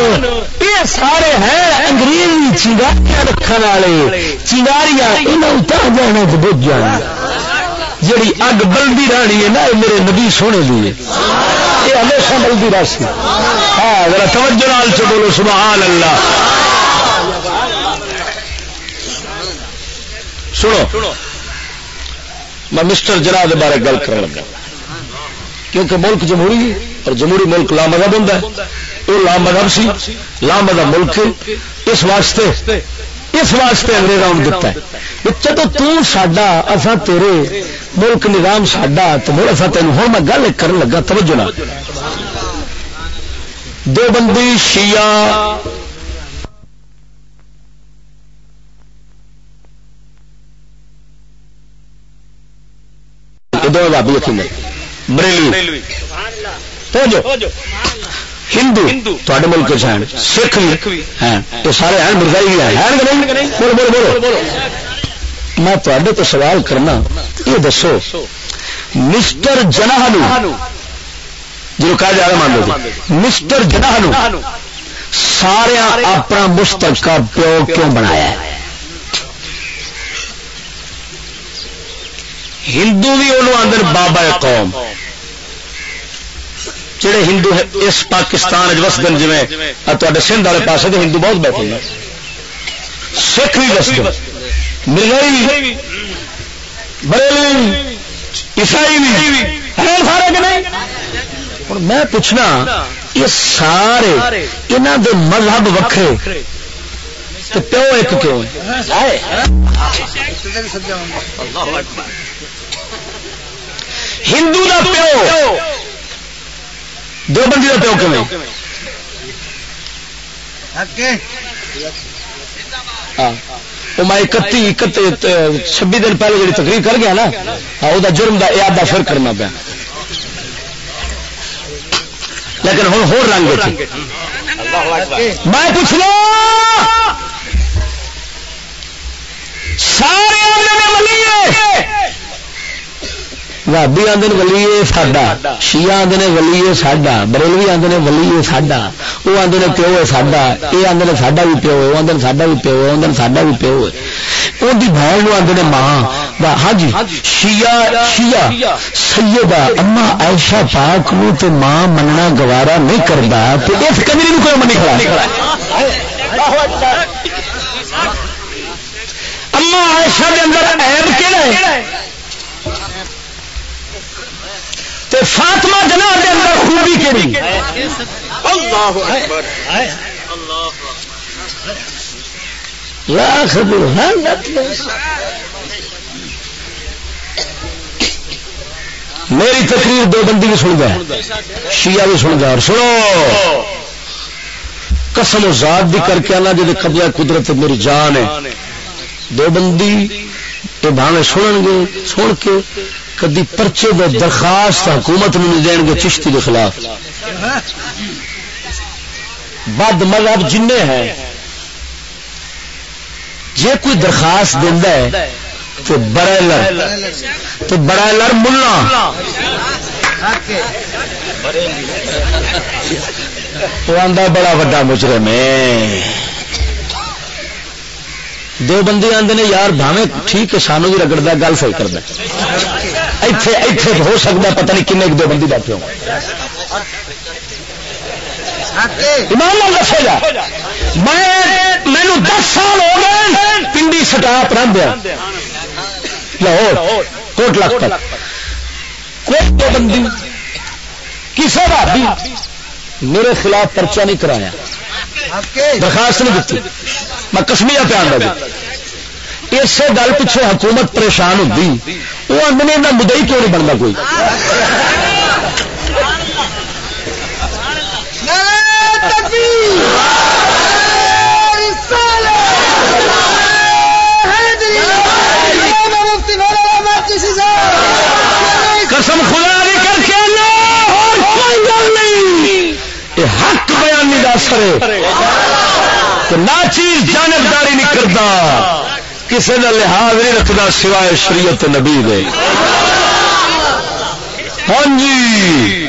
یہ سارے ہیں انگریزی چنگاریاں رکھنے والے۔ چنگاریاں انہیں اتر جانا تو بج جانا جیڑی اگ بلدی رہنی ہے نا میرے نبی سونے دی یہ ہمیشہ بلدی رہی ہاں ذرا توجہ نال سے بولو، سبحان اللہ۔ سنو، میں مسٹر جناح کے بارے گل کر لگا۔ کیونکہ ملک جمہوری اور جمہوری ملک لا مذہب ہوں وہ لا مذہب سی، لا مذہب ملک اس واسطے اس واسطے انگریزوں نے دتا ہے جب ساڈا اصا تیرے ملک نظام ساڈا تو میرا اصا تین ہوں میں گل کر لگا، توجہ نہ دو بندی شیعہ دو بابی یقین بریلی ہندو تے ملک سکھ بھی ہیں تو سارے ہیں۔ مرزائی بھی ہیں بولو بولو بولو۔ میں تے تو سوال کرنا یہ دسو مسٹر جناح جی کہا جا رہا مان لو مسٹر جناح سارے اپنا مستقا پیو کیوں بنایا ہے؟ ہندو بھی انہوں آدھے بابا قوم۔ جڑے ہندو اس پاکستان وسد جی تے سندھ والے پاس تو ہندو بہت بیٹھے ہیں۔ سکھ بھی وسد ملئی بریلی عیسائی بھی سارے میں پوچھنا یہ سارے یہاں دے مذہب وکھرے پیو ایک کیوں؟ ہندو کا پیو دو بندی کا پیو کیوں میں اکتی چھبی دن پہلے جی تقریر کر گیا نا وہ جرم کا یاد پھر کرنا پیا۔ لیکن ہوں ہو رنگ میں پوچھ بھابی آدھے ولی ساڈا شیا آدھے ولی ساڈا بریلوی آدھے ولی ساڈا وہ آدھے پیو ہے ساڈا یہ آدھے ساڈا بھی پیو وہ آدھے ساڈا بھی پیو آدھے ساڈا بھی پیو ہے وہ بہن آدھے ماں ہاں جی شیا شیا سیدہ اما ایشا پاک نو تو ماں مننا گوارا نہیں کرتا تو اس کمری کوئی منی کھڑا اما ایشا کے اندر ایب کہڑا ہے فاطمہ جنا کے اندر خوبی کہڑی لاکھ میری تقریر دو بندی بھی سن گیا شیعہ بھی سن گیا اور سنو۔ قسم ذات بھی کر کے آنا جی قبضہ قدرت میری جان ہے۔ دو بندی یہ بھاوے سنن گے سن کے کدی پرچے دے درخواست حکومت نو نہیں دین گے چشتی کے خلاف۔ بد مذہب جن ہیں۔ جے کوئی درخواست دینا ہے تو برائلر تو برائلر ملا۔ آدھا بڑا وا مجرم ہے۔ دو بندے آتے نے، یار بھاوے ٹھیک ہے، سانو بھی رگڑتا گل صحیح کرتا ایتھے ایتھے ہو سکتا پتہ نہیں کنے دو بندی بیٹھے ایمان دسے گا میں مینو دس سال ہو گئے پنڈی سٹاپ رہ لاہور، کوٹ لاکھ تک کوئی دو بندی کسی بھابی میرے خلاف پرچہ نہیں کرایا۔ درخواست نہیں دیتی۔ میں کسمیا پہ آنا اسی گل پیچھے حکومت پریشان ہوتی وہ آدھے کا مدئی کیوں نہیں بنتا کوئی؟ قسم خدا نہیں کر کے اور کوئی گل نہیں یہ حق بیانی کا اثر ہے نہ چیز جانبداری نہیں کرتا کسی کا لحاظ نہیں رکھتا سوائے شریعت نبی دے۔ ہاں جی۔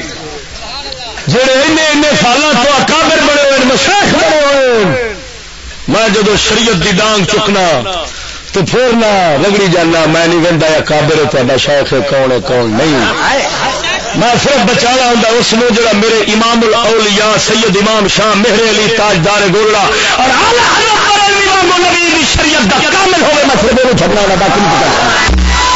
جڑے این سالوں تو اکابر بڑے ہوئے مشیخ بڑے ہوئے۔ میں جدو شریعت دی ڈانگ چکنا تو پھر نہ رگڑی جانا، میں نہیں کہتا یا کابر تا شوق ہے، کون ہے، کون نہیں۔ میں صرف بچانا ہوں اس میں جڑا میرے امام الاولیاء سید امام شاہ مہر علی تاجدار گولڑا۔ اور شریعت کا کامل ہوئے، میں صرف چھڑنا باقی نہیں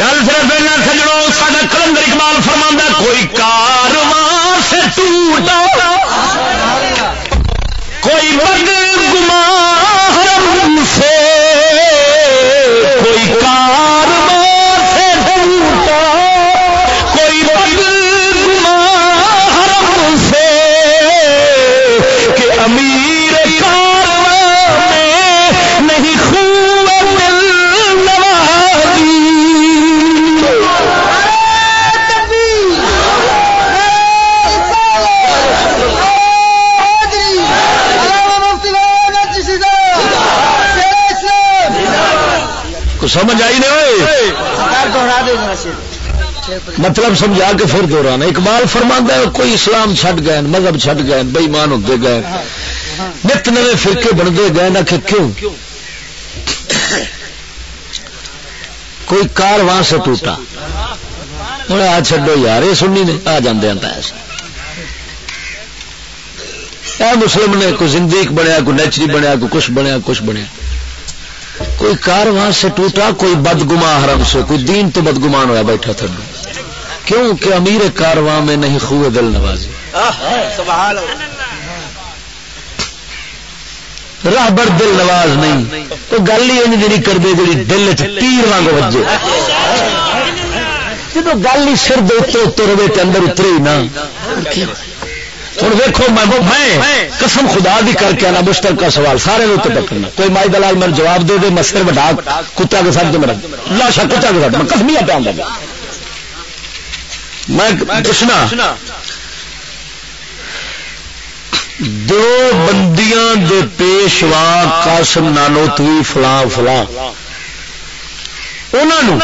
گل صرف سجڑوں سارا کلندر اقبال فرما کوئی کارواں سے ٹوٹا کوئی بد سمجھ آئی نہیں ہوئے مطلب سمجھا کے پھر دورانا اقبال فرما ہے کوئی اسلام چھٹ گئے مذہب چھٹ گئے بےمان ہوتے گئے۔ نت نئے فرقے بنتے گئے نہ کہ کیوں؟ کوئی کار وہاں سے ٹوٹا۔ ہوں آ چڈو یار یہ سننی نے آ جانے اے مسلم نے کوئی زندگی بنیا کوئی نیچری بنیا کوئی کچھ بنیا کچھ بنیا۔ کوئی کار وہاں سے ٹوٹا، کوئی بدگما حرم سے، کوئی دین تو بدگمان ہوا بیٹھا تھا۔ کیوں کہ امیر کارواں میں نہیں خوے دل نوازی۔ راہبر دل نواز نہیں۔ تو گل ہی نہیں کر دے جی دل تیر واگ بجے جب گل ہی سر دے اتر رہے تو اندر اترے ہی نا ہوں ویکو میں قسم خدا بھی کر کے آنا مشترکہ سوال سارے اتنے پکڑنا کوئی مائی دلال میرے جواب دے دے میں سر بٹا کتا کے ساتھ میرا لاشا کتا کے ساتھ میں کسمیا پہ آؤں میں پوچھنا دو بندیاں دے پیشوا قاسم نانوتوی فلاں فلاں۔ انہوں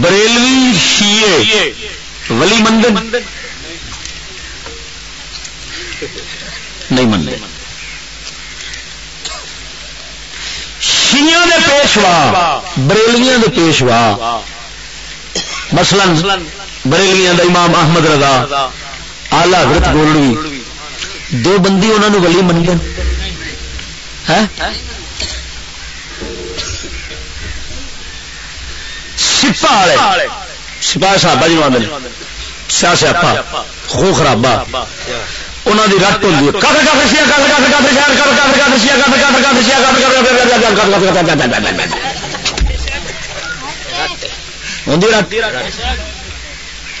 بریلوی شیے ولی مندر۔ نہیں منتے شیاں دے پیشوا، بریلیاں دے پیشوا۔ مثلا بریلیاں دا امام احمد رضا آلہ حضرت گولڑی دو بندی انہوں نے ولی منگے سپا والے۔ سپاہ صاحب جی آدھے سیا سیاپا۔ خو خرابا انہوں کی رٹ ہوتی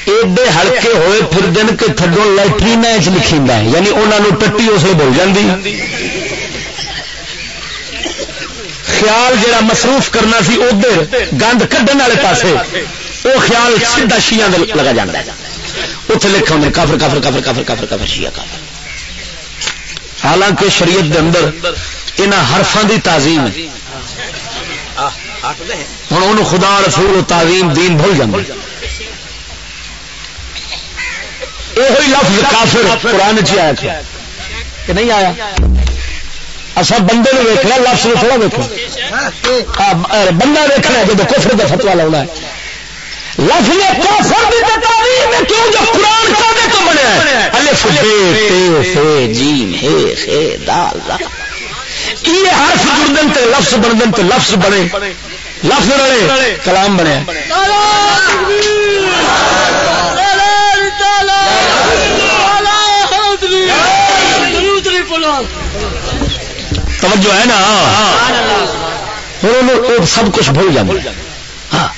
ایڈے ہلکے ہوئے پھر دن کے تھڈو لٹرین لکھی ہے یعنی انہوں نے ٹٹی اس لیے بول جاتی خیال جڑا مصروف کرنا سی ادھر گند کھڈن والے پاسے وہ خیال سیدھا شیاں لگا جاتا ہے اتنے لکھا ہوں کافر کافر کافر کافر کافر کافر، شیعہ کافر۔ حالانکہ شریعت دے اندر یہاں حرفان دی تعظیم ہے۔ ہوں انہوں خدا رسول و تعظیم دین بھول جانا یہ لفظ کافر قرآن چ آیا تھا۔ کہ نہیں آیا؟ اصا بندے نے ویکنا لفظ نے تھوڑا ویکنا بندہ ویکنا جب کفر کا فتوا لاؤنا ہے۔ لفظ کافر دی تعلیم میں کیوں جو قرآن کا تو بنیا الف بے تے جیم ہے ہے دال یہ حرف جڑن تے لفظ بن تے لفظ بنے لفظ رلے کلام بنے توجہ ہے نا سب کچھ بھول جائے ہاں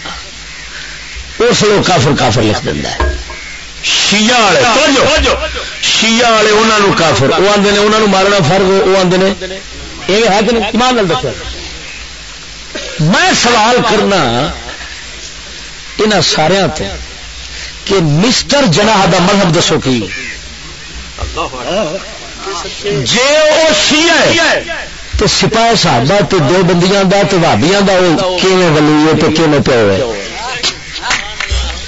اس لیے کافر کافر لکھ دینا ہے۔ شیا والے شیا والے انہوں کافر۔ وہ انہوں مارنا فرق وہ آدھے یہ ہے کہ ایمان دسو میں سوال کرنا یہاں سارا کہ مسٹر جناح دا مذہب دسو کی؟ جی وہ شیعہ تو سپاہ صاحب دو بندیاں دا تو بھابیاں دا وہ کیویں ولی کیویں ہے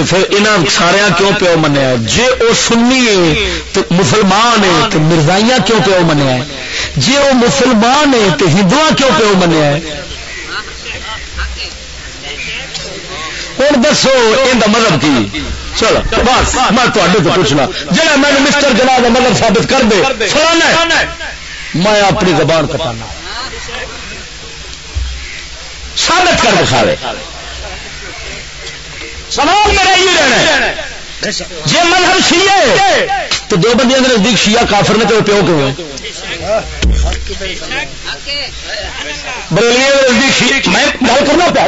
تو پھر انہوں سارا کیوں پیو منیا؟ جی وہ سنی ہے تو مسلمان ہے تو مرزائیاں کیوں پیو منیا؟ جی وہ مسلمان ہے تو ہندو کیوں پیو منیا؟ ہوں دسو یہ مطلب کی؟ چلو، بس، میں تو پوچھنا۔ جا میں مسٹر جنا کا مطلب ثابت کر دے فلانا میں اپنی زبان کٹانا۔ ثابت کر دکھا لے سوال میرا یہ رہنا جی مذہب شیعہ تو دو بندے کے نزدیک شیعہ کافر نے تو پیو کیوں بریلی نزدیک میں گل کرنا پیا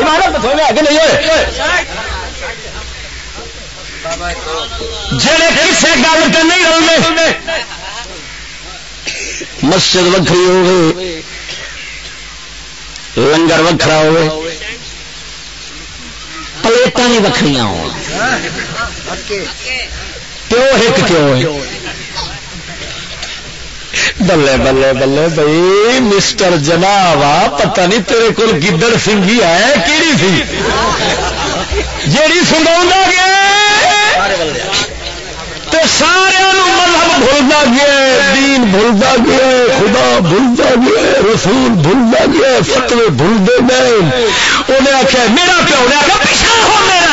آگے نہیں ہوئے۔ گل کے نہیں مسجد وکری ہوگی لنگر وکھرا ہو پلیٹا ہی وکری ہو بلے بلے بلے بھائی، مسٹر جناب پتہ نہیں تیرے کو گدڑ سنگھی ہے کہڑی سی؟ جیڑی سنگا گیا سارا مذہب بھولتا گیا دین بھولتا گیا خدا بھولتا گیا رسول بھولتا گیا فتوے بھولتے گئے انہیں آخیا میرا پیو نے آخیا پیچھا ہو میرا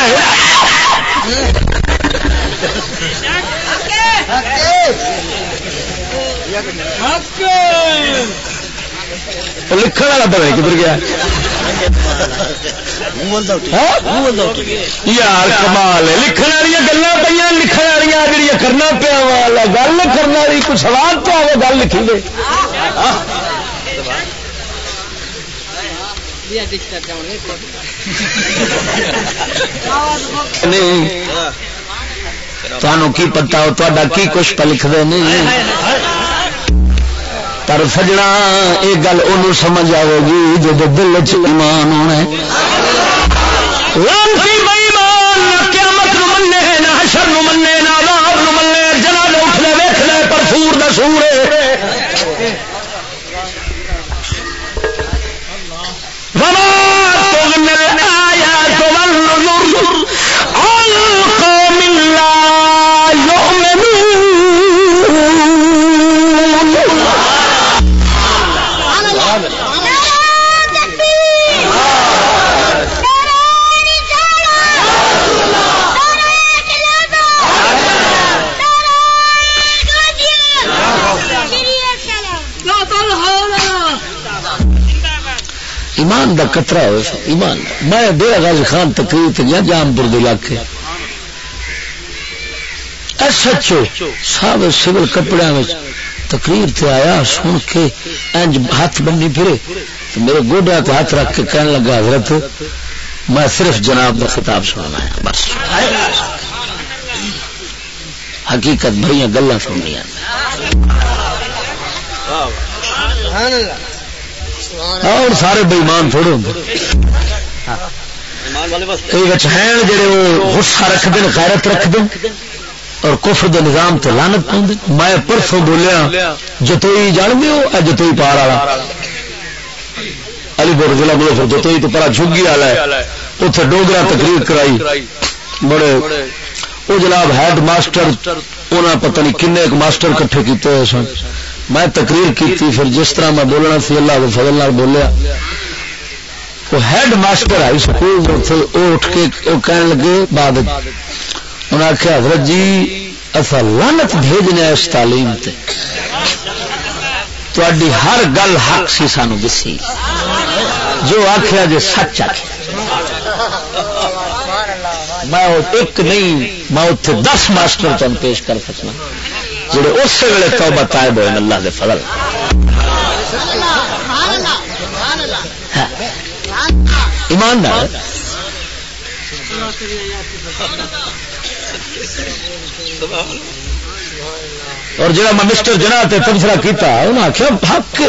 لکھن والا پتا کدھر گیا یار کمال لکھن والی گلا پہ لکھن والی جی کرنا پیا والا گل کرنا والی کچھ سوال تو آئے گل لکھی دے تمہوں کی پتا تا کی کچھ پہ لکھتے نہیں پر سجنا، یہ گل ان سمجھ آئے گی جب دل چمان ہونا شر منے نہ لاب منے ایمان دا قطرہ ہو ایمان میں ڈیرا غازی خان تقریر تے گیا جامپور دے علاقے۔ ایس ایچ او صاحب سول کپڑے میں تقریر تے آیا، سن کے انج ہاتھ بنی پھرے۔ تو میرے گوڈیا تے ہاتھ رکھ کے کہنے لگا، حضرت، میں صرف جناب دا خطاب سننا ہے، بس۔ حقیقت بھری گلا سننی اور سارے بےمان تھوڑے ہوں کئی ہیں جڑے وہ غصہ رکھ دیں غیرت رکھ دیں اور کفر دے نظام تے لانت پاؤں میں پرسوں بولیا جتوئی جان گے ہو جتوئی پار والا. علی گڑھ ضلع ملو جتوئی تو پرا جھگی والا ہے. اتنے ڈوگرا تقریر کرائی. بڑے وہ جناب ہیڈ ماسٹر انہیں پتہ نہیں کن ایک ماسٹر کٹھے کیتے ہوئے سن. میں تقریر کی پھر جس طرح میں بولنا سی، اللہ کے فضل نال بولیا۔ وہ ہیڈ ماسٹر آئی سکول وہ اٹھ کے وہ کہنے لگے بعد انہیں آخیا حضرت جی اصا لانت بھیجنے اس تعلیم تے۔ تھی ہر گل حق سی سانو دسی۔ جو آخیا جی سچ آخیا میں ایک نہیں، میں اتنے دس ماسٹر تم پیش کر سکنا۔ جڑے اس ویلے تو بتائے ہوئے اللہ دے فضل۔ ہاں۔ ایماندار اور جڑا میں مسٹر جنا تبصرہ کیتا انہیں آخیا حق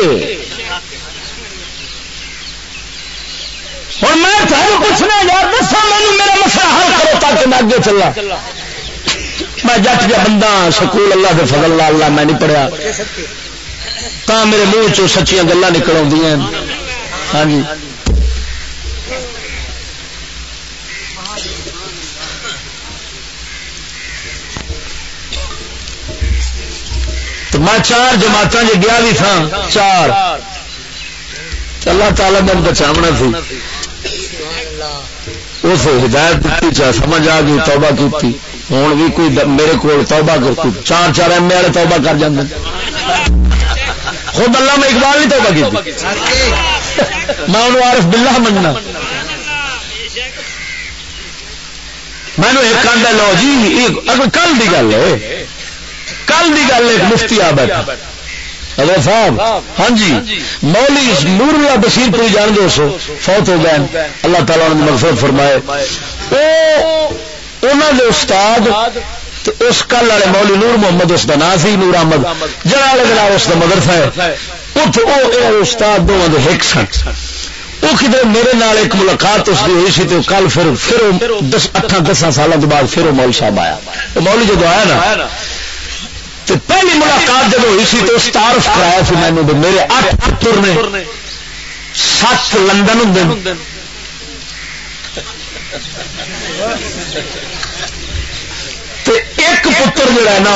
ہوں میں پوچھنا یار، دسا مینو میرا مسئلہ حل کرو تاکہ میں اگے چلا میں جٹ جا بندہ سکول اللہ کے فضل اللہ اللہ میں نہیں پڑھیا، تا میرے منہ چ سچیاں گلا نکل آدی ہاں جی۔ تو میں چار جماعت جی گیا بھی تھا چار اللہ تعالی میں بچاونا سی۔ اس ہدایت دیتی چاہ سمجھ آ گئی، توبہ کی ہوں بھی کوئی میرے کو توبہ کر چار چار ایم اے والے توبہ کر جاتے خود اللہ میں اقبال نہیں توبہ کی میں انہوں عارف بلا مننا۔ میں نے ایک کانڈا لو جی کل کی گل ہے، کل کی گل ایک مفتی آ بیٹھا۔ اگر صاحب ہاں جی مولی نور اللہ بشیر پوری جان دو سو، فوت ہو گئے اللہ تعالیٰ نے مغفرت فرمائے۔ انہوں نے استاد اس کل والے مولی نور محمد، اس کا نام سی نور احمد۔ جڑا والے دن اس کا مدرسہ ہے استاد دونوں کے ہک سن۔ وہ کدھر میرے نال ایک ملاقات اس کی ہوئی سی تو کل پھر پھر دس اٹھا دساں سالوں کے بعد پھر وہ مول صاحب آیا۔ مولی جدو آیا نا تو پہلی ملاقات جب ہوئی سی تو اس تعارف کرایا سی میں نے میرے اٹھ پتر نے۔ سات لندن ہوں تے ایک پتر جڑا ہے نا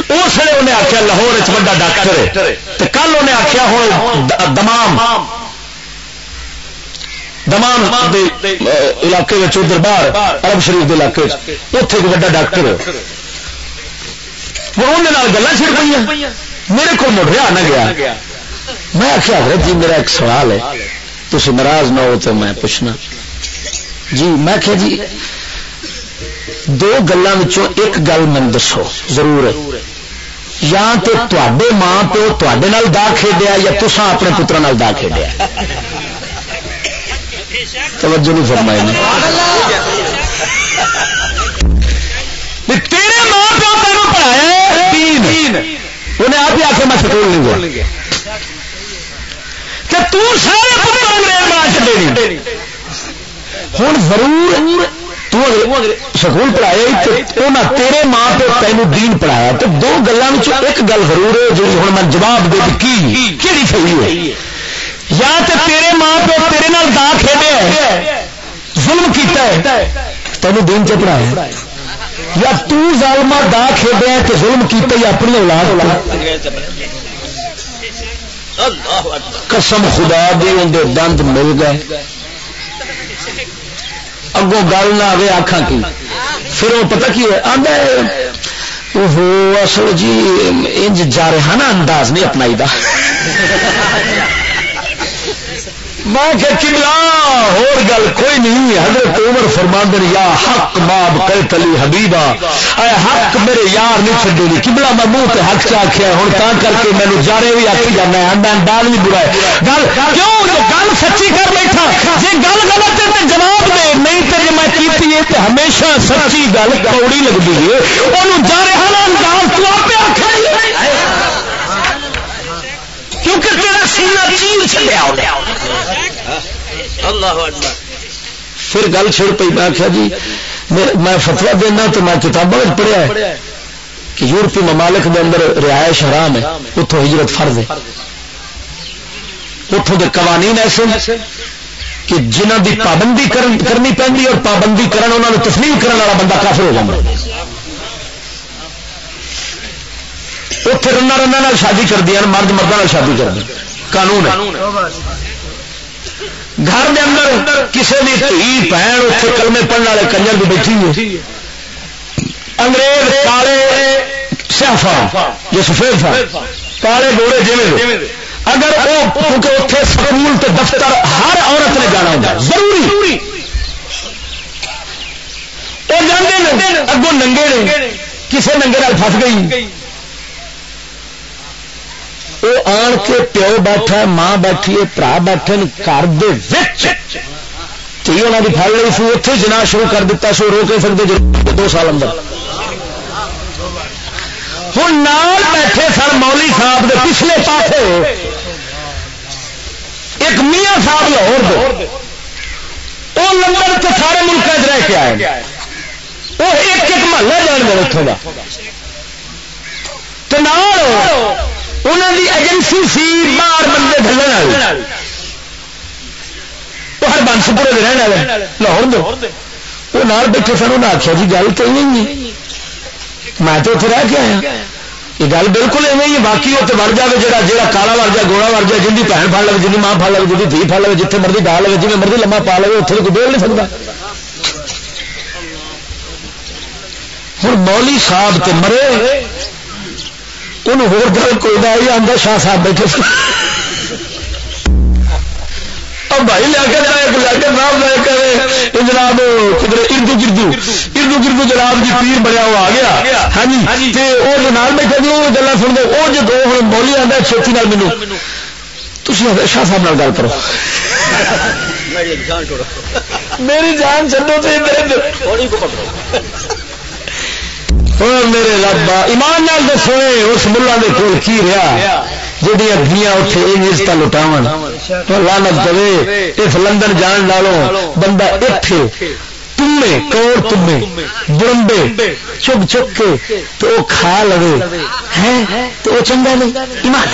وہ اس لیے انہیں آخیا لاہور وا ڈاکٹر کل انہیں آخیا ہوں دمام دمام علاقے ادھر باہر ارب شریف کے علاقے اتنے ایک وا ڈاکٹر گلا چڑ پہ میرے کو مڑ رہا نہ گیا میں آخیا حضرت جی میرا ایک سوال ہے تھی ناراض نہ ہو تو میں پوچھنا جی میں آخیا جی دو گلوں ایک گل من دسو، ضرور یا تو تے ماں پیو تے دا کھیڈیا یا تسا اپنے پترا دا کھیڈیا۔ توجہ نہیں فرمائی تیرے ماں پیو تینوں پڑھایا تین۔ انہیں آپ ہی آ کے میں سکول نہیں گیا۔ کہ تارے پتر انگریز بنا چلے ہوں ضرور سکول پڑھایا تیرے ماں پہ تینوں دین پڑھایا تو دو گلوں ایک گل ضرور ہے جی ہوں میں جواب دے کی کہڑی صحیح ہے یا تو تیرے ماں پہ تیرے نال دا کھیلے ظلم کیتا ہے تینوں دین چ پڑھایا یا تالما دا کھیلے کہ ظلم کیتا یا اپنی اولاد قسم خدا دی اندر دند مل گئے اگوں گل نہ آئے آخان کی۔ پھر وہ پتا کی آدھا اصل جی انج جا رہا نا انداز نہیں اپنائی دا۔ میں کہ چبلا اور گل کوئی نہیں، حضرت عمر فرماندر یا حق ماب کل تلی حبیبا۔ اے حق میرے یار نہیں چڈے گی چبلا میں منہ تے حق چ آخیا ہوں تا کر کے مینو جارے بھی آخی جانا ہے ڈال بھی برا ہے گل کیوں؟ جو گل سچی کر بیٹھا۔ جی گل غلط ہے تو جواب دے، نہیں تو جی میں کیتی ہے تو ہمیشہ سچی گل کوڑی لگتی ہے۔ وہ جارے حال گال تو کیونکہ تیرا سینہ چیر چلیا پھر گل چھڑ پی میں آخیا جی میں فتوا دینا تو میں کتابوں میں پڑھیا ہے کہ یورپی ممالک دے اندر رہائش حرام ہے اتوں ہجرت فرض ہے۔ اتوں کے قوانین ایسے کہ جنہ دی پابندی کرنی پہنتی اور پابندی کرن انہوں نے تسلیم کرنے والا بندہ کافر ہو جائے اتنے رنا رنا شادی کر دیا مرد مردوں شادی کر دی قانون گھر دے اندر کسی بھی دھی بہن اتنے کلمے پڑھنے والے کنجر بھی بیٹھی ہوئی انگریز کالے سیافا جو سفید تھا کالے گوڑے جی اگر وہ کیونکہ اتنے سکول تے دفتر ہر عورت نے جانا ہوتا ضروری وہ جانے اگوں ننگے نے کسی ننگے پھس گئی وہ آن کے پیو بیٹھا ماں بیٹھی ہے برا بیٹھے گھر تھی انہوں کی فل لی سو اتنے جنا شروع کر دیتا سو رو کے سکتے دو سال اندر۔ ہوں نال بیٹھے سر مولی صاحب کے پچھلے پاس ایک میاں صاحب لاہور دو وہ لندن کے سارے ملک رہ کے آئے وہ ایک ایک محلہ جان گئے اتوں کا انہوں کی ایجنسی سی باہر بندے تھلے وہ ہر بنس پورے کے رہنے والے۔ لاہور دو وہ نال بیٹھے سن انہیں آخیا جی گل تو نہیں میں تو اتنے رہ کے آیا۔ یہ گل بالکل ایویں ہی باقی اتنے وڑ جائے جا جا کالا وڑ جائے، گوڑا وڑ جائے جن کی بھن پڑ لے جن کی ماں پڑ لے جن دھی پڑ لے جتنے مرضی ڈال لے جی مرضی لما پا لے اتنے کوئی بول نہیں سکتا ہوں مولی صاحب تے مرے۔ انہوں گل کوئی نہ آئی آدھا شاہ صاحب بیٹھے اب بھائی لے کے لے کے صاحب لے کے جناب کدھر اردو گردو اردو گردو جناب جی پیر بنیا وہ آ گیا ہاں جی وہ جناب بیٹھے جی وہ گلا سن دے وہ جب ہوں بولی آتا چھتی نال مینو تھی شاہ صاحب نال گل کرو میری جان چلو تو اور میرے ربا، ایمان نال دسو اس ملا کے کول کی رہا جہیا اگیاں اتنے انجز لٹاو لانت دے، اس لندن جان ڈالو بندہ اتنے تمے کوڑ تمے، برمبے چک چک کے، تو وہ کھا لو تو وہ چنگا نہیں؟ ایمان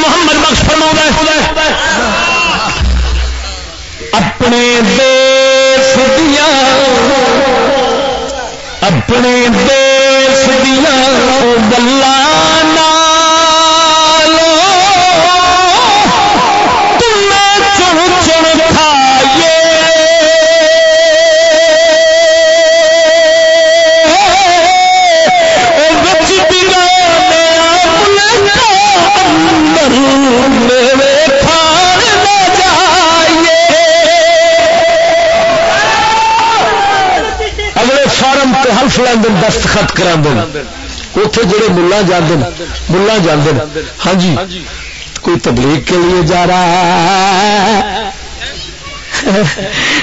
محمد بخش فرما اپنے دیس دیا اپنے دیس دیا گلا حرف دستخط کرا اتنے جڑے ملا جانے ملا جانے ہاں جی کوئی تبلیغ کے لیے جا رہا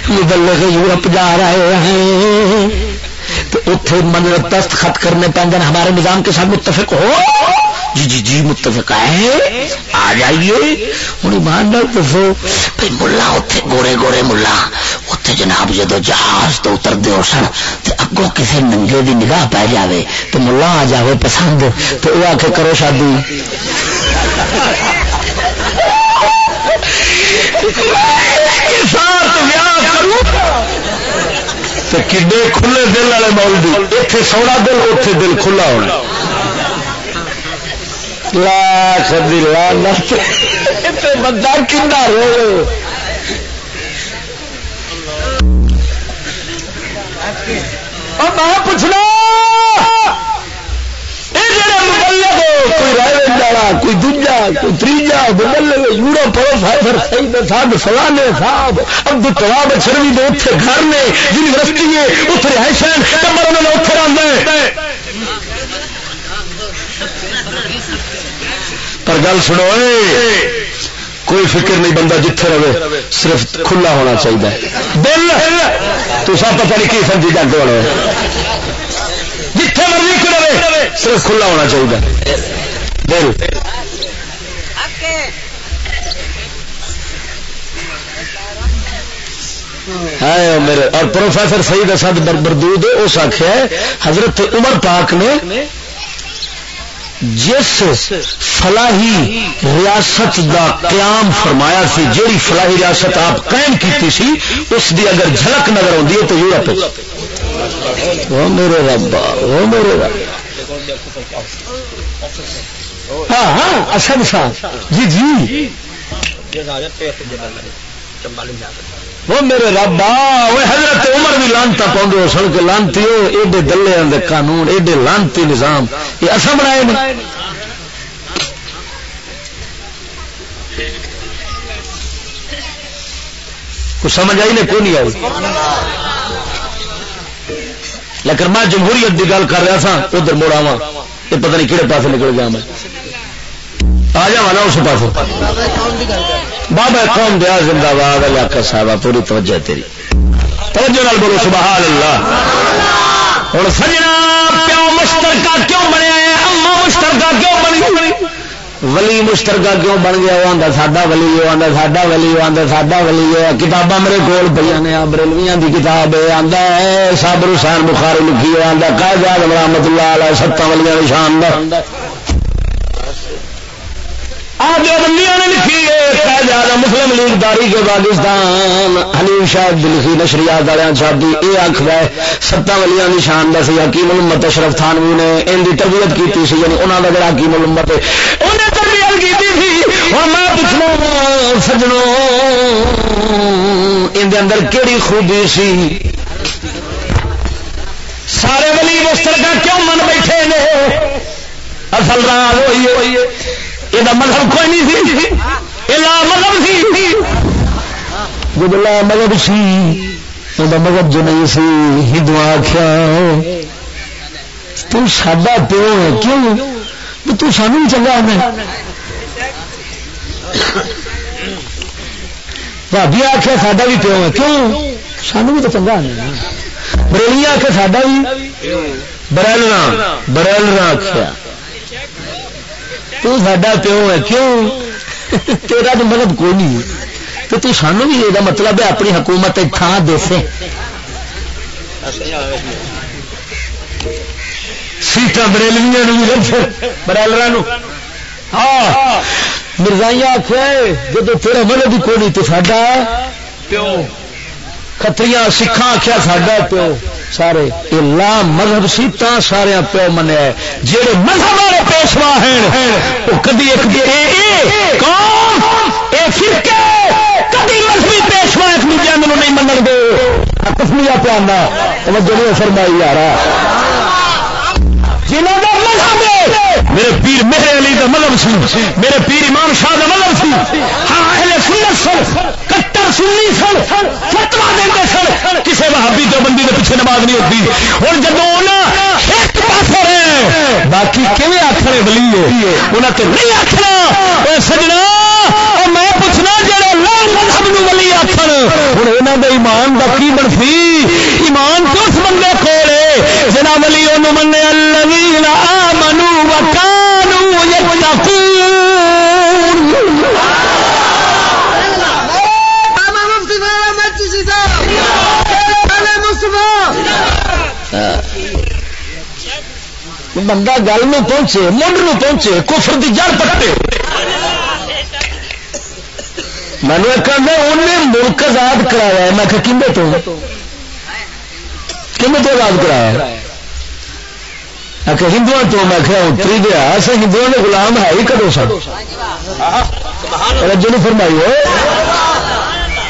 مبلغ یورپ جا رہے ہیں، تو اتنے من دستخط کرنے پہ ہمارے نظام کے ساتھ متفق ہو۔ جی جی جی متفق ہے آ جائیے۔ ہوں ایمان دسو بھائی ملا اتنے گورے گورے ملا۔ اتنے جناب جدو جہاز تو اتر دے سن تو اگوں کسی ننگے دی نگاہ پی جائے تو ملا آ جائے پسند تو وہ آ کے کرو۔ شادی کڈے کھلے دل والے مول اتنے سونا دل اتنے دل کھلا ہونا۔ لاکھ لانت بندہ کھا رو میں پوچھنا یہ جڑے مبلغ کوئی رائے والا، کوئی کوئی پروفیسر سعید صاحب صاحب دے اتنے گھر نے، یونیورسٹی ہے اتنے رہائش کمر انہوں نے اتنے پر گل سنو کوئی فکر نہیں بندہ جتھے رہے صرف کھلا ہونا چاہیے۔ دل تو سب پتہ نہیں کی سمجھی جاتے والے جتھے مرضی رہے صرف کھلا ہونا چاہیے۔ دل۔ میرے۔ اور پروفیسر سعید اسد بردود اس آخیا حضرت عمر پاک نے جس فلاحی ریاست دا قیام فرمایا سی جیڑی فلاحی ریاست آپ قائم کی سی اس دی اگر جھلک نظر آتی ہے تو یورپ وہ میرے ربا وہ میرے رب۔ ہاں ہاں اصل صاحب۔ جی جی۔ وہ میرے ربا وہ حضرت عمر بھی لانتا پاؤں سن کے لانتی ہو، ایڈے دلے آدھے قانون، ایڈے لانتی نظام، یہ اصل بنائے کچھ سمجھ آئی نے؟ کون نہیں آئی۔ لیکن میں جمہوریت کی گل کر رہا تھا ادھر موڑا وا یہ پتہ نہیں کہڑے پاس نکل گیا میں۔ آ جا نا اس پاس۔ بابا قوم دیا زندہ باد علاقہ صاحب پوری توجہ تیری۔ توجہ نال بولو، سبحان اللہ۔ ہوں سجنا، پیو مشترکہ کیوں بنیا ہے؟ اما مشترکہ کیوں بنی؟ ولی مشترکہ کیوں بن گیا؟ وہ آتا ساڈا ولی، وہ آتا ساڈا ولی، وہ آتا ساڈا ولی۔ ہے کتاباں میرے کول پہ نے بریلویاں کی کتاب آتا ہے سابر حسین بخاری لکھی ہے آتا قائد رحمت اللہ علیہ، ستاں ولیاں نشان بندیاں نے لکھی ہے مسلم لیگ داری کے پاکستان حلیم شاہد لکھی نشریات والے چھاپی یہ آخر ہے ستا ولیاں نشان دس حکیم المت اشرف تھانوی نے ان کی تربیت کی سی یعنی انہوں کا جڑا حکیم المت انہیں تربیت کی تھی اور ہاں، میں پوچھنا ہاں، سجنوں، ان اندر کہڑی خوبی سی؟ سارے ولی مسترکہ کیوں من بیٹھے نے؟ اصل راہ ہوئی ہوئی یہ مذہب کوئی نہیں سی یہ مذہب سی جب لا مذہب سی یہ مذہب جو نہیں سی ہندو آخیا تو ساڈا پیو ہے کیوں تو سانو بھی چنگا ہے بھابی آخیا ساڈا بھی پیو ہے کیوں سانو بھی تو چنگا ہے بریلی آخیا ساڈا بھی برائلنا برائلنا آخیا تو ساڈا پیو ہے کیوں تیرا تو مطلب کوئی نہیں تو تو سانو بھی یہ مطلب ہے اپنی حکومت تھان دے سے سیٹا بریلویا برائلر ہاں مرزائی آخیا جب تیرا مطلب بھی کوئی نہیں تو ساڈا پیو کتری سکھا آخیا ساڈا پیو سارے، یہ لا مذہب سی تا سارے پیو منیا جہے مذہب والے پیشوا ہیں، وہ کدی ایک قوم اے فرقے! کدی مذہبی پیشوا ایک دوجے نہیں منگ دے کسمیا پہ آنا توجہ فرمائی یار میرے پیر میرے علی کا مذہب سی، میرے پیر امام شاہ کا مذہب سی۔ ہاں اہل سنت سن، کٹر سنی سن فتوا دے سن۔ کسی وہابی جو بندی کے پیچھے نماز نہیں ہوتی۔ اور جب ایک پاس رہے باقی کیون آخر بلی ہے انہیں تو نہیں آخنا سجنا میں پوچھنا جڑے لوگ مذہب نو ولی آخر ہوں یہاں کے ایمان کا کی بنفی ایمان تو اس بندے کول ہے؟ جنا ولی وہ من الذین ہاں۔ بندہ گل میں پہنچے منڈ نو پہنچے، کفر دی جڑ پٹے مینو ایک انہیں ملک آزاد کرایا میں کہ تو؟ کھے تو آزاد کرایا ہندو تو؟ میں کیا اتری دیا اصل ہندو کے گلام ہے، ہی کدو سب رجو فرمائی ہو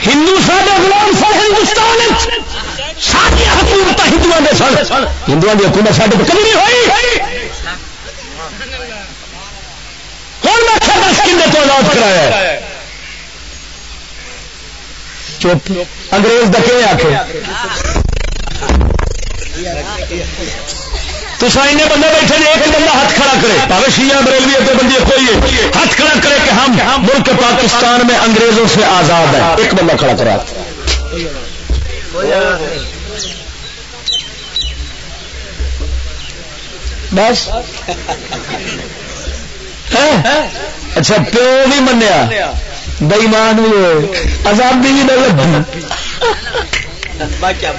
ہندو سارے گلام سر ہندوستان ساری حکومت ہندو کے سن. ہندو کی حکومت سارے کبھی نہیں ہوئی. ہوں میں دس کن تو آزاد کرایا چپ. انگریز دکے آخ تو سائنے بندے بیٹھے ایک بندہ ہاتھ کھڑا کرے. پاوے شیعہ بریلوی اگے بندے کوئی ہے. ہاتھ کھڑا کرے کہ ہم ملک پاکستان میں انگریزوں سے آزاد ہے ایک بندہ کھڑا کرا. بس. اچھا پیو بھی منیا؟ بئیمان بھی ہوئے آزادی بھی نہیں لگی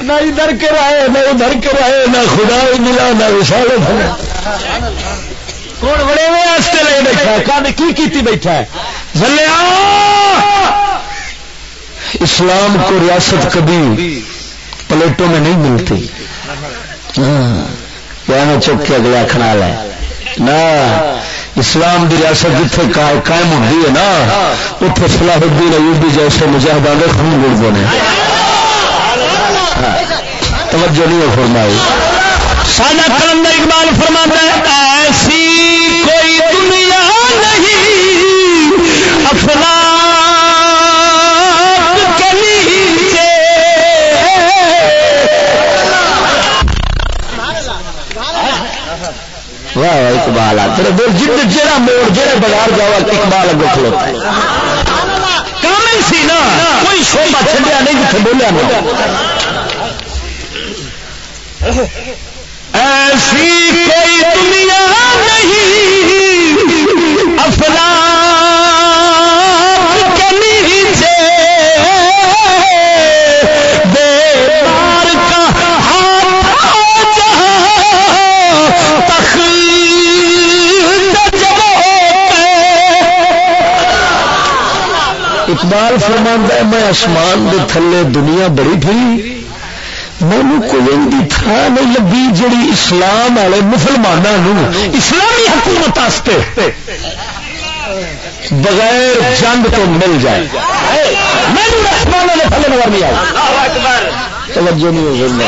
نہ ادھر کے کرائے نہ ادھر کے کرائے نہ خدا ملا، نہ رسالت۔ کون بڑے واسطے لے بیٹھا کان کی کیتی بیٹھا ہے؟ زلیا اسلام کو ریاست کبھی پلیٹوں میں نہیں ملتی۔ ہاں۔ چک کے اگلا کھنا لے نہ اسلام کی ریاست جتنے قائم ہوتی ہے نا اتنے فلاح الدین ایوبی جیسے مجاہدان خون گڑ ہیں ہاں، توجہ نہیں فرمائی۔ سادہ کلندر اقبال فرما ہے، ایسی واہ اقبال تیرے جد جہاں موڑ جہاں بازار جاؤ، اقبال اگو کھلوتا ہے کامل سی نا، کوئی شوبہ چلیا نہیں جتنے بولیا ایسی کوئی دنیا نہیں افلا اقبال فرماندہ میں آسمان دے تھلے دنیا بڑی تھی۔ مینو کوئی تھا نہیں لگی جڑی اسلام والے مسلمانوں اسلامی حکومت آستے بغیر جنگ تو مل جائے۔ مینو آسمان والے تھلے نظر نہیں آئے۔ توجہ نہیں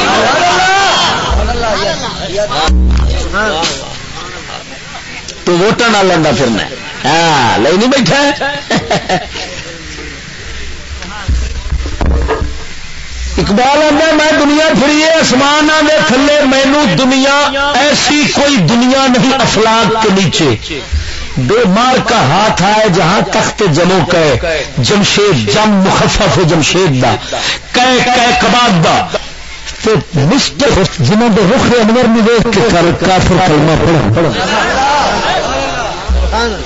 تو ووٹر نہ لینا پھر میں ہاں لے نہیں بیٹھا اقبال آتا میں دنیا پھری آسمان دے تھلے مینو دنیا، ایسی کوئی دنیا نہیں افلاق کے نیچے۔ بے مار کا ہاتھ آئے جہاں تخت جمو کہ جمشید جم مخفف ہو جمشید دا۔ کہ کہ کباب دا۔ تو مسٹر جنہوں کے رخ انور میں دیکھ کے کر، کافر کلمہ پڑھا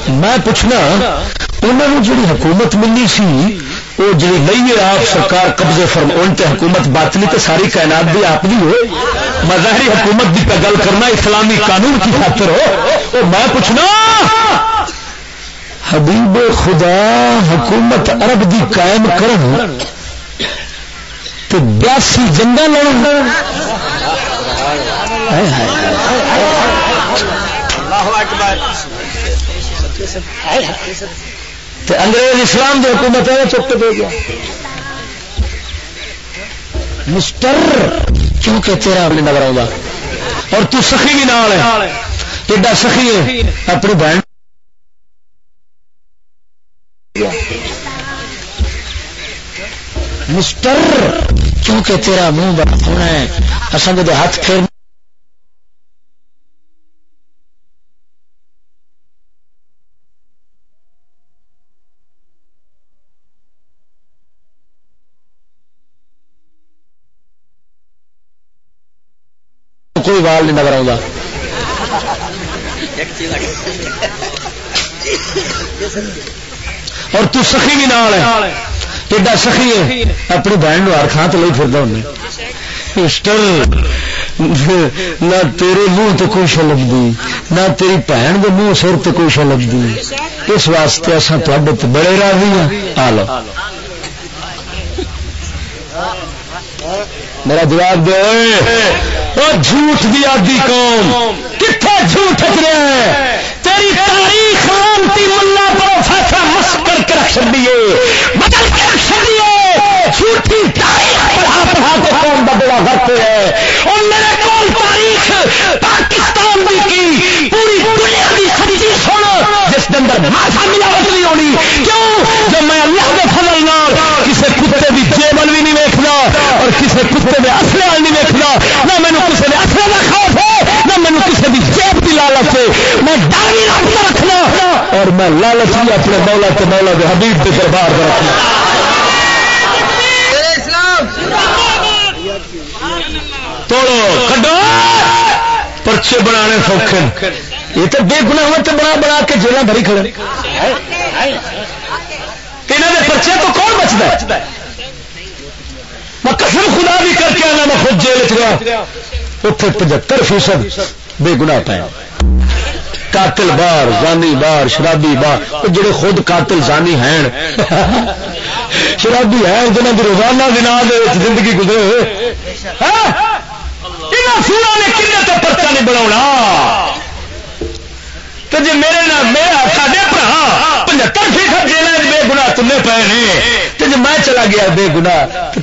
میں پوچھنا انہوں نے جڑی حکومت ملی سی وہ جی نہیں ہے آپ سرکار قبضے فرم ان تے حکومت باطلی تو ساری کائنات بھی آپ بھی ہو مظاہری حکومت بھی گل کرنا اسلامی قانون کی خاطر ہو۔ میں پوچھنا حبیب خدا حکومت عرب دی قائم کر تو بیاسی جنگا لڑ انگریز اسلام کی حکومت ہے چپ دے گیا۔ مسٹر کیونکہ تیرا اپنے نظر آؤں اور تو سخی بھی نال ہے۔ ایڈا سخی ہے۔ اپنی بہن۔ مسٹر کیونکہ تیرا منہ بڑا ہونا ہے اصل جب ہاتھ پھیر کوئی وال نہیں نظر آتا اور تو سخی بھی نال ہے۔ ایڈا سخی ہے۔ اپنی بہن ہر کھان تو لے پھر مسٹر نہ تیرے منہ تو کوئی شا لگتی نہ تیری بھن کے منہ سر تو کوئی شا لگتی اس واسطے اصل تے بڑے راضی ہیں آ لو۔ میرا جواب دے۔ وہ جھوٹ دی آدھی قوم۔ کتنے جھوٹ رہا ہے تیری تاریخ لانتی ملا پروفیسر مسکر کے رکھ دیے بدل کے رکھ دیے جھوٹی تاریخ پڑھا پڑھا کے قوم کا بڑا وقت ہے۔ اور میرے کول تاریخ پاکستان بھی کی، پوری دنیا کی سچی سن۔ اس کے اندر ملاوٹ نہیں ہونی۔ کیوں؟ جب میں اللہ کے فضل نال کسی کتے کی جیبل بھی نہیں ویکنا اور کسی کتے کے اصل نہیں ویکنا نہ مینو کسی نے اصل کا خوف ہے نہ مینو کسی کی جیب کی لالچ ہے۔ میں ڈر رابطہ رکھنا؟ اور میں لالچ بھی اپنے مولا کے مولا کے حبیب کے دربار میں رکھنا۔ توڑو کڈو۔ پرچے بنانے سوکھے۔ یہ تو بے گنا بنا بنا کے جیل بھری کھڑے۔ پرچے تو کون بچتا ہے؟ میں قسم خدا بھی کر کے آنا، میں خود جیل چ گیا اتنے پچہتر فیصد بے گنا پائے قاتل بار، زانی بار، شرابی بار۔ جڑے خود قاتل زانی ہیں۔ شرابی ہیں جنہوں کی روزانہ دن زندگی گزرے ہاں؟ سورا نے کھنے تو پرچا نہیں بنا تو جی میرے میرا سارے برا پچہتر فیصد جیل بے گنا تلے پے نے تو جی میں چلا گیا بے گنا تو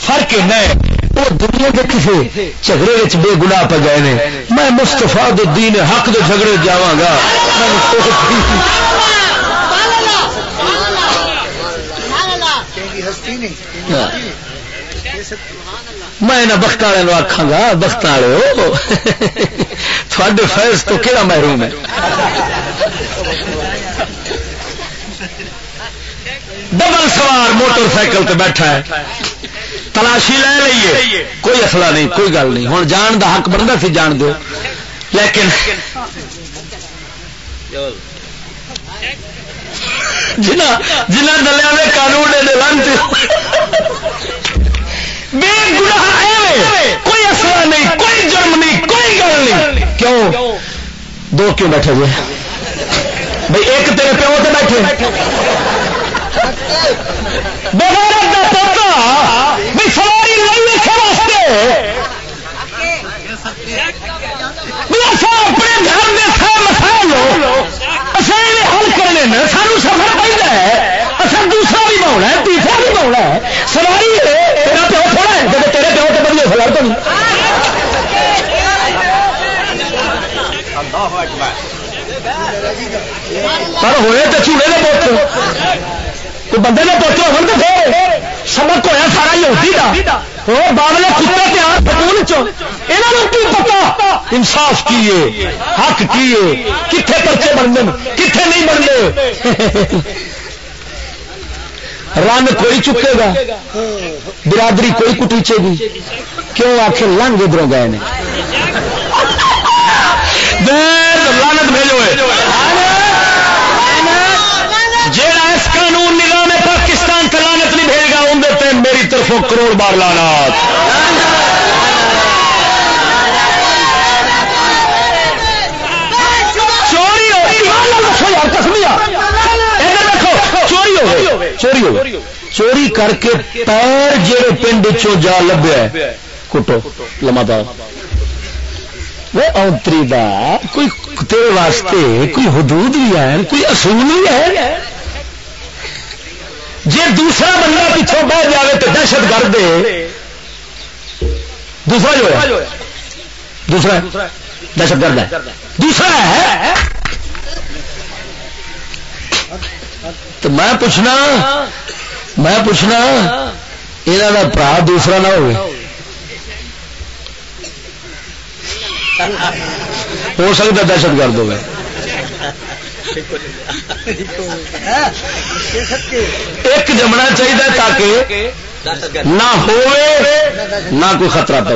فرق وہ دنیا کے کسی جھگڑے بے گنا پہ گئے نے میں مستفا الدین حق کے جھگڑے جاگا میں بخت والے آخا گا، بخت والے تھوڑے فیض تو کہڑا محروم ہے؟ ڈبل سوار موٹر سائیکل پہ بیٹھا ہے۔ تلاشی لے لیے کوئی اصلا نہیں، کوئی گل نہیں۔ ہوں جان دا حق بنتا سی، جان دو۔ لیکن جنہ جنہ دلیا میں قانون لانتی بے گناہ ایوے کوئی اصلا نہیں، کوئی جرم نہیں، کوئی گل نہیں۔ کیوں؟ دو کیوں بیٹھے ہوئے؟ بھائی ایک تیرے پیو سے بیٹھے۔ بغیر پوتا بھی سواری نہیں اس واسطے۔ اپنے گھر میں سارے مسائل اصل حل کرنے میں سانو سفر پہلے ہے اصل دوسرا بھی بہنا ہے، تیسرا بھی بہنا ہے۔ سواری تیرا پیو تھوڑا ہے جب تیرے پیو تو بڑی سوال تو پر ہوئے تو چوڑے نے پوت کوئی بندے نے پوتے ہو تو پھر سبق ہوا سارا یہودی کا وہ بابلے کتے تیار سکول چاہوں کی پتا؟ انصاف کیے؟ حق کیے؟ کتنے پرچے بنتے کتنے نہیں بنتے رن کوئی چکے گا؟ برادری کوئی کٹیچے گی؟ کیوں آخر لنگ ادھر گئے لانت بھیجو جیڑا اس قانون نظام پاکستان تلانت نہیں بھیجے گا اندر میری طرفوں کروڑ بار لانات چوری ہو چوری کر کے پیر جڑے پنڈ چو جا لبیا کٹو لما دار۔ وہ اونتری دا کوئی تیرے واسطے کوئی حدود بھی ہے کوئی اصول بھی ہے جی دوسرا بندہ پیچھوں بہ جائے تو دہشت گرد دوسرا جو ہے دوسرا دہشت گرد ہے۔ دوسرا ہے۔ تو میں پوچھنا میں پوچھنا یہاں کا برا دوسرا نہ ہو ہو سکتا دہشت گرد ہوگا ایک جمنا چاہیے تاکہ نہ ہو نہ کوئی خطرہ پہ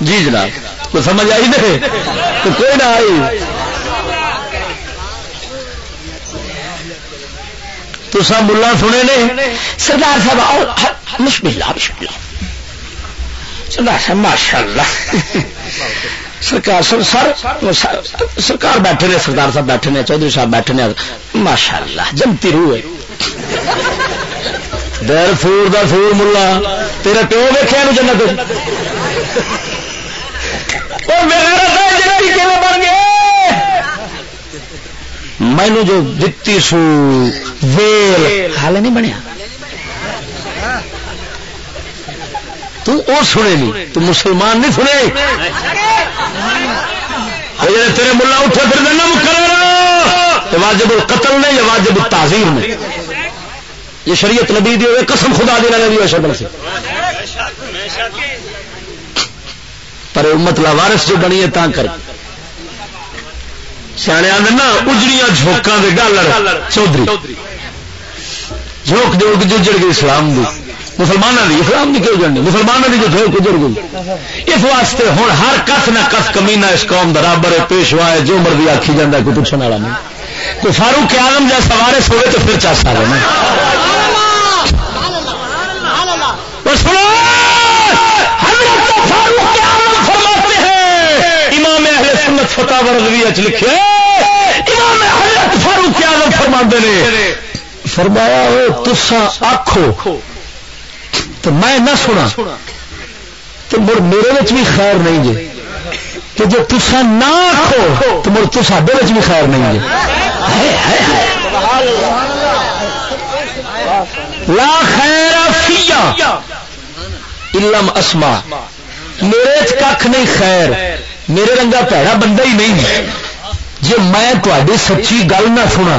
جی جناب کوئی سمجھ آئی نہیں تو کوئی نہ آئی۔ تو سب ملا سنے نے؟ سردار صاحب مشکل سردار صاحب ماشاء اللہ سرکار سر سرکار بیٹھے نے سردار صاحب بیٹھے نے چودھری صاحب بیٹھے نے۔ ماشاء اللہ جمتی روح ہے۔ دیر فور دا فور ملا۔ تیرے پیو ویخیا جنت مینو جو دتی سو ویل حال نہیں بنیا۔ تو سنے نہیں تو مسلمان نہیں سنے۔ تیرے ملا اٹھے پھر دینا مکر واجب القتل نے یا واجب التعظیم نے یہ شریعت نبی دی ہوئے قسم خدا دینا نبی ویسے بن سی۔ پر امت لوارس جو بنی ہے تا کر۔ سیانے آدھے نا اجڑیاں جھوکاں دے ڈالر چودھری۔ جھوک جھوک جڑ گئی اسلام دی۔ مسلمانوں کی اسلام کی کیوں جڑنی مسلمانوں کی جو جھوک اجڑ گئی۔ اس واسطے ہوں ہر کس نہ کس کمینا اس قوم برابر ہے پیشوا ہے جو مرضی آخی جانا کوئی پوچھنے والا نہیں۔ کوئی فاروق آلم جیسا وارس ہوئے تو پھر چاس آ گئے سنو حضرت فاروق آلم فرماتے ہیں امام اہل سنت فتح ورزوی اچ لکھے امام حضرت فاروق آلم فرماتے نے، فرمایا ہو تسا آخو تو میں نہ سنا، تو مڑ میرے بھی خیر نہیں جی کہ جو تسا نہ آخو تو مڑ تو سڈے بھی خیر نہیں جی لا خیر فیا علم اسما میرے کھ نہیں خیر۔ میرے رنگا پیڑا بندہ ہی نہیں جی میں تھی سچی گل نہ سنا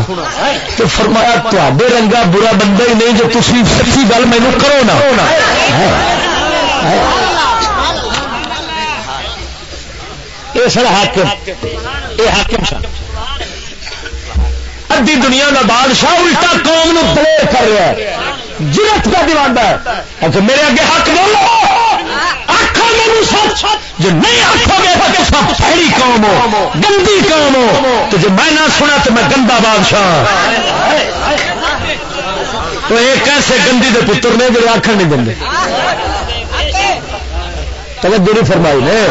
تو فرمایا تے رنگا برا بندہ ہی نہیں جو تھی سچی گل مینو کرو نا۔ یہ سر حاکم، یہ حاکم سر۔ ادی دنیا کا بادشاہ الٹا قوم نو پلے کر رہا ہے۔ جرت کا دیوانا ہے۔ اچھا، میرے اگے حق بولو۔ جو نہیں آخو گے سب پہلی قوم ہو، گندی قوم ہو۔ تو جو میں نہ سنا تو میں گندا بادشاہ ہاں۔ تو ایک ایسے گندی دے پتر نے جو آخر نہیں دیں توجہ نہیں فرمائی نے۔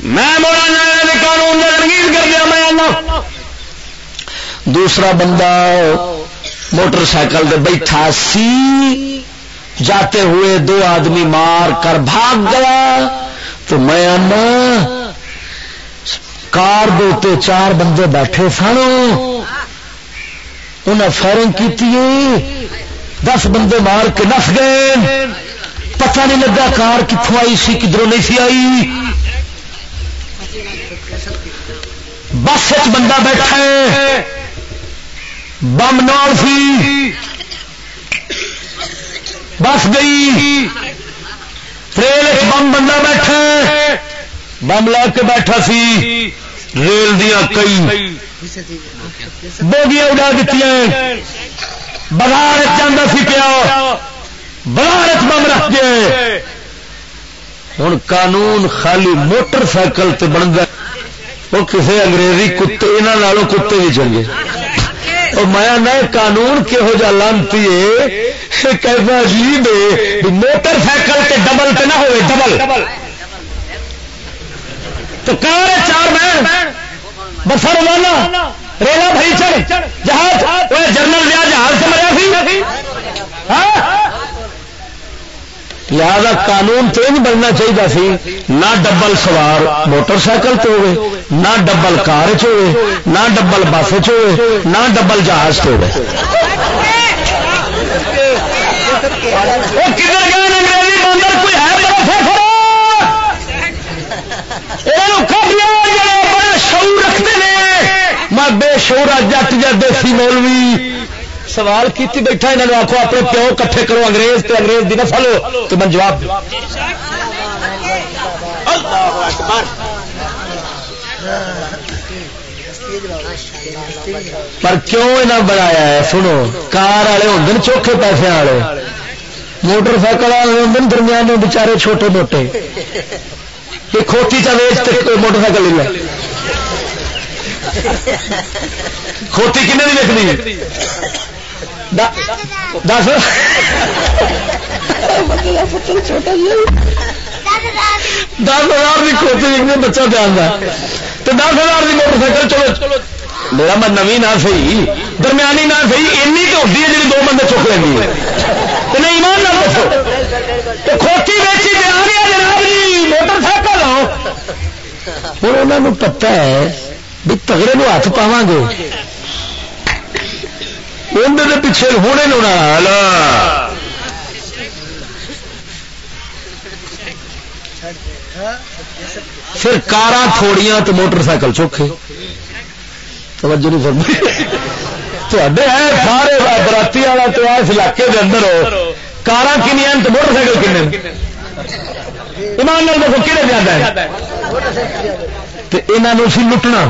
میں موڑا قانون کر دیا میں دوسرا بندہ موٹر سائیکل دے بیٹھا سی، جاتے ہوئے دو آدمی مار کر بھاگ گیا۔ تو میں کار دو چار بندے بیٹھے سن۔ انہیں فائرنگ کی دس بندے مار کے نس گئے۔ پتہ نہیں لگا کار کتوں آئی سی، کدھروں نہیں سی آئی۔ بس بندہ بیٹھا ہے۔ بم نال سی، بس گئی۔ ٹرین بم بندہ بیٹھا بم لا کے بیٹھا سی۔ ریل دیا کئی۔ بوگیاں اڈا دیتی بازار جانا سی پیا۔ بازار بم رکھ گئے ہوں قانون خالی موٹر سائیکل بن گیا وہ کسی انگریزی کتے یہاں کتے بھی اور میں نہ قانون کہہو جا لانتی کہنا عجیب ہے موٹر سائیکل کے ڈبل تے نہ ہوئے، ڈبل۔ تو کار ہے چار بہن؟ بسر روانہ۔ ریلا بھائی چڑھ۔ جہاز۔ جنرل لیا جہاز سے مریا سی۔ ہاں؟ لہذا قانون تو نہیں بننا چاہیے سی، نہ ڈبل سوار موٹر سائیکل تو ہوئے، نہ ڈبل کار ہوئے، نہ ڈبل بس ہوئے، نہ ڈبل جہاز ہوئے۔ شعور رکھتے ہیں؟ میں بے شعور جٹ جا دیسی مولوی سوال کیتی بیٹھا یہاں نے آخو اپنے پیو کٹھے کرو انگریز تے انگریز دی ہو تو میں جواب پر کیوں یہاں بنایا ہے؟ سنو کار والے ہوں چوکھے پیسے والے۔ موٹر سائیکل والے ہوں درمیان بچارے چھوٹے موٹے۔ یہ کھوتی چا ویچ موٹر سائیکل لے کھوتی کنے بھی دیکھنی دس. دس ہزار کی کھوتی بچہ دھیان تو دس ہزار کی موٹر سائیکل چلو. میرا من نوی نہ صحیح، درمیانی نہ صحیح اینی تو ہوتی ہے جی دو بندے چک لینی ہے۔ تو نہیں ایمان نہ دسو تو کھوتی بیچی دیا جناب جی موٹر سائیکل ہوں انہوں پتا ہے بھی تگڑے ہاتھ پاو گے۔ اندر پیچھے ہونے پھر کار تھوڑیاں تو موٹر سائیکل چوکھے۔ توجہ نہیں فرمائی۔ تے ہے سارے براتی والا تو اس علاقے کے اندر۔ ہو کار کنیا تو موٹر سائیکل کن ایمان دیکھو کہڑے زیادہ ہے یہاں سی لٹنا۔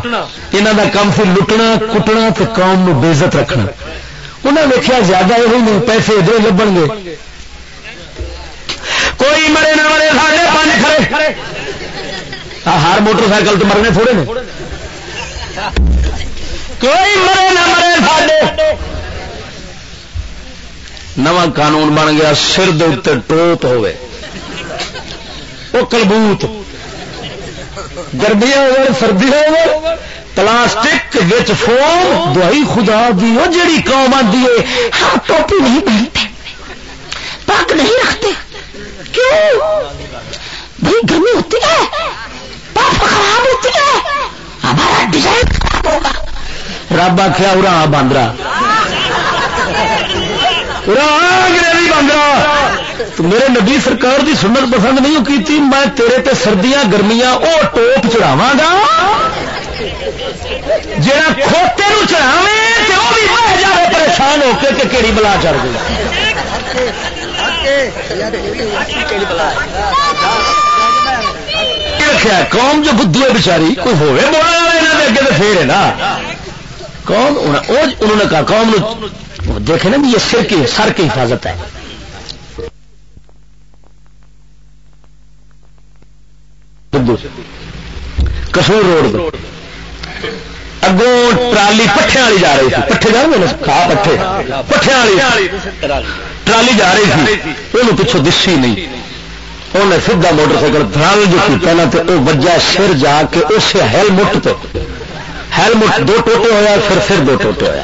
یہاں کا کام سی لٹنا، کٹنا تو قوم نو بےزت رکھنا۔ انہیں دیکھا زیادہ یہ نہیں، پیسے ادھر لبن گے۔ کوئی مرے نہ مرے ساڑھے پانچ کھڑے۔ ہر موٹر سائیکل تو مرنے تھوڑے نے۔ کوئی مرے نہ مرے ساڈے۔ نواں قانون بن گیا، سر دے ٹوپ ہوئے وہ کلبوت۔ گرمیاں ہو سردی ہو پلاسٹک وچ فوم دوائی خدا دی جیڑی قوم آتی ہے ہاں ٹوپی نہیں پہنتے پگ نہیں رکھتے۔ کیوں؟ بھائی، گرمی ہوتی ہے۔ خراب ہوتی ہے۔ ہمارا ڈیزائن خراب ہوگا۔ رب آخیا ارا باندرا۔ انگریزی باندرا۔ میرے نبی سرکار دی سنت پسند نہیں کی تھی میں تیرے تے سردیاں، گرمیاں وہ ٹوپ چڑھاوا گا۔ جا کھوتے چڑھاوے تو وہ بھی بہ جائے پریشان ہو کے کہ کہڑی بلا چڑھ گئی۔ رکھا قوم جو بدھو ہے بچاری کوئی ہوئے بولنے والے یہاں کے اگے تو پھر ہے نا۔ کون انہوں نے کہا قوم دیکھے نا یہ سر کی سر کی حفاظت ہے۔ کسور روڈ۔ اگوں ٹرالی پٹھے والی جا رہی تھی۔ پٹھے جا رہے کھا پٹھے۔ پٹھے والی۔ ٹرالی جا رہی تھی۔ وہ پچھوں دسی نہیں۔ انہیں سیدھا موٹر سائیکل تھرال جو کیا نا تو وہ وجہ سر جا کے اس ہیلمٹ تو ہیلمٹ دو ٹوٹے ہوا پھر پھر دو ٹوٹے ہوا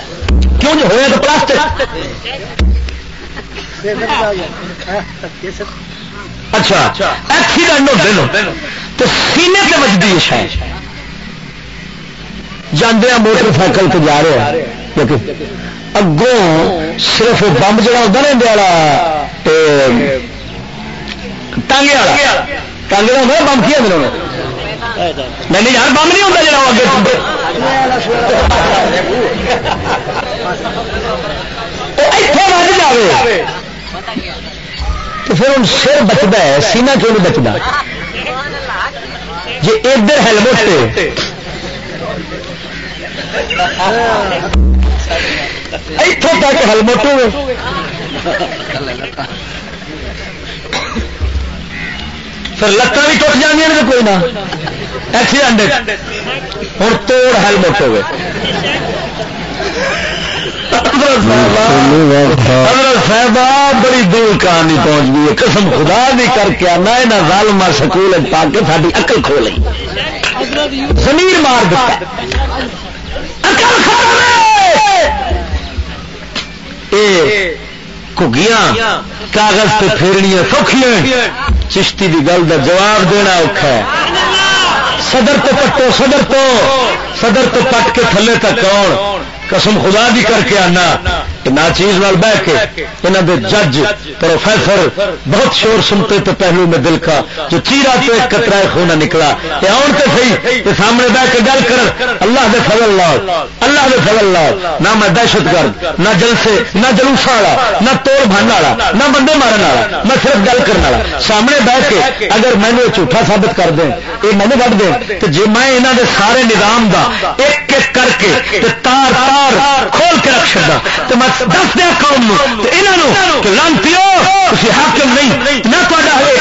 کیوں جو ہوا تو پلاسٹک؟ اچھا ایکسیڈنٹ ہوتے تو سینے سے بجتی ہے شاید۔ جانے موٹر سائیکل پہ جا رہے ہیں۔ اگوں صرف بمب جڑا ہوتا نا انڈیا ٹانگے والا۔ ٹانگے کا ہوتا بمب کیا نہیں یار، بمب نہیں ہوتا جا اگے بج جائے تو پھر ہوں سر بچتا ہے سینا کیوں نہیں بچتا جی ادھر ہیلمٹ اتوں تک ہیلمٹ ہوئے۔ پھر لتان بھی ٹوٹ جانے کوئی نہ۔ ایکسیڈنٹ ہوں توڑ ہیلمٹ ہوئے۔ بڑی دور کہانی پہنچ گئی۔ قسم خدا بھی کر کے آنا یہاں ظالما سکول پا کے ساری اکل کھو لی زمین مار دیتا۔ گیا کاغذ پہ پھیرنیاں سوکھیاں۔ چشتی کی گل کا جواب دینا اوکھا ہے۔ صدر تو پٹو، صدر تو۔ صدر تو پٹ کے تھلے تک کون قسم خدا بھی کر کے آنا۔ نہ چیز بہ کے انہوں دے جج، پروفیسر، بہت شور سنتے تو پہلو میں دل کا، جو چیرا تو ایک کترا خونا نکلا۔ یہ آن کے صحیح تو سامنے بہ کے گل کر اللہ دے فضل لال اللہ دے فضل لال نہ میں دہشت گرد، نہ جلسے، نہ جلوسا والا، نہ توڑ بھن والا، نہ بندے مارن والا، میں صرف گل کرنے والا۔ سامنے بہ کے اگر میں نے جھوٹا ثابت کر دیں، یہ میں نے وڈ دیں، تو جی میں یہاں دے سارے نظام دا ایک ایک کر کے تار تار کھول کے رکھ سکتا تو میں دس دیا قوم لانتی حاکم نہیں۔ نہ تا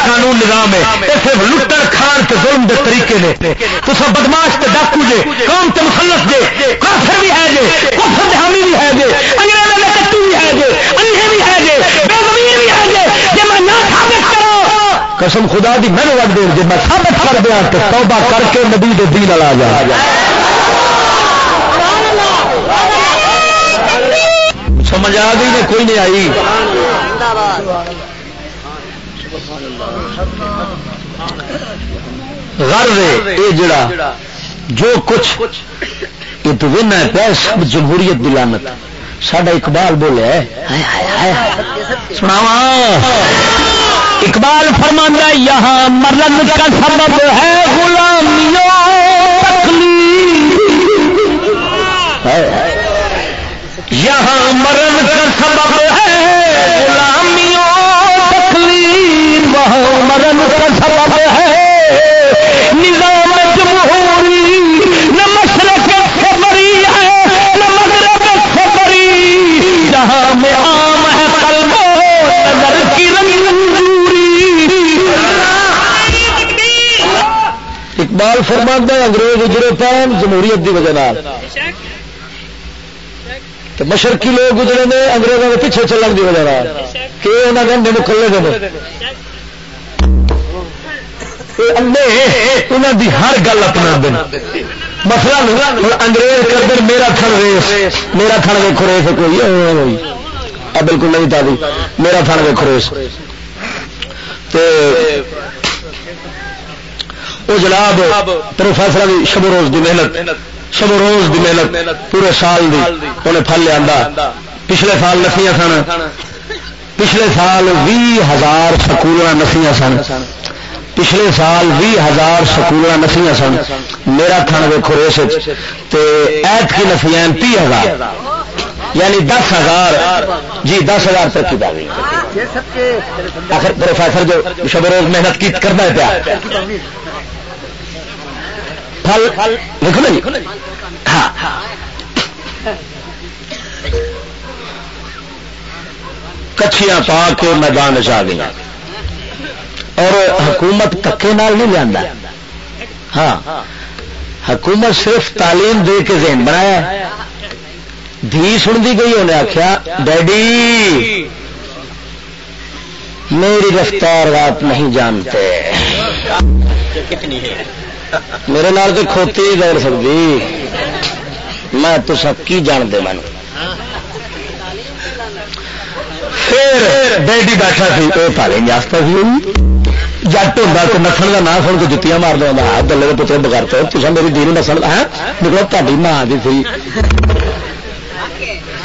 قانون نظام ہے۔ یہ صرف لٹر کھان کے ظلم دے طریقے نے۔ تو سب بدماش تے ڈاکو جے، قوم تے مخلص جے۔ کافر بھی ہے جے، کفر حامی بھی ہے جے۔ انگریز میں کٹو بھی ہے جے۔ انہے بھی ہے جے۔ بے زمین بھی ہے جے۔ جے میں نہ ثابت کرو قسم خدا دی، میں وڈ دے جے میں ثابت کر دیا تو توبہ کر کے نبی دے دین آ جا۔ سمجھ آ گئی نے کوئی نہیں آئی۔ غرض یہ جڑا، جو کچھ یہ تو ونا پہ سب جمہوریت دلانت ساڈا اقبال بولے سناوا اقبال فرمانا یہاں مرن کا سبب ہے غلامیوں تکلیف۔ یہاں مرن کا سبب ہے۔ غلامیوں تکلیف، وہاں مرن کا سبب ہے۔ نظام جمہوری، نہ مشرق خبری ہے، نہ مغرب خبری۔ جہاں میں عام ہے قلب نظر کی رنگوری اقبال فرماندہ انگریز اجرے پان جمہوریت کی وجہ نال۔ تو مشرقی لوگ گزرے نے، انگریزوں کے پیچھے چلن کی وجہ نال۔ کہ انہوں نے انڈے کھلے دے انہوں دی ہر گل اپنا دن مسئلہ انگریز کر دن میرا تھن ریس، میرا تھن ویکو ریس کوئی۔ آ بالکل نہیں تھی میرا تھن ویکو ریس۔ وہ جناب، پروفیسر شب روز کی محنت۔ شب روز کی محنت پورے سال دی انہیں پھل لیا پچھلے سال نسیاں سن پچھلے سال بھی ہزار سکول نسیاں سن پچھلے سال بھی ہزار سکول نسیاں سن میرا تھن ویکو ریس ایت کی نسیاں تی ہزار یعنی دس ہزار جی دس ہزار ترقی پا گئی آخر پروفیسر جو شب روز محنت کی کرنا ہے پیا پھل لکھو نا جی؟ ہاں۔ کچھیاں پا کے میدان چاہ گیا اور حکومت تکے نال نہیں لیا ہاں۔ حکومت صرف تعلیم دے کے ذہن بنایا۔ دھی سنتی گئی انہیں آخیا ڈیڈی میری رفتار آپ نہیں جانتے۔ میرے نال تو کھوتی ہی دوڑ سکتی میں تو سب کی جان دے من پھر ڈیڈی بیٹھا سی وہ تعلیم جی، یافتہ سی جی۔ جٹ ہوں تو نسل کا نام سن کے جتیاں مار دیا گلے کے پتر بغیر تو میری دین نسل ہے نکلو تاری ماں کی سی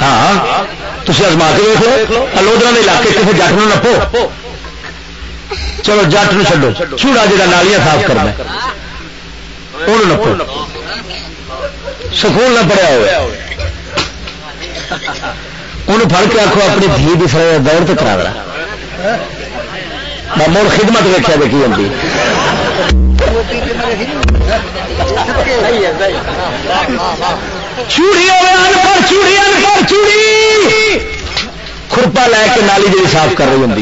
ہاں تھی ازما کے دیکھ لو الودرا کے علاقے کسی جٹ نو نپو۔ چلو، جٹ نو چڈو چوڑا جا نالیاں صاف کرنا انہوں نپو سکول نہ پڑیا ہوا انہوں پڑھ کے آخو اپنی دھی بھی سر دور تو کرا میں مڑ خدمت ویکیا دیکھی ہوتی چوڑی چوڑی چوڑی۔ خرپا لے کے نالی جی صاف کر رہی ہوں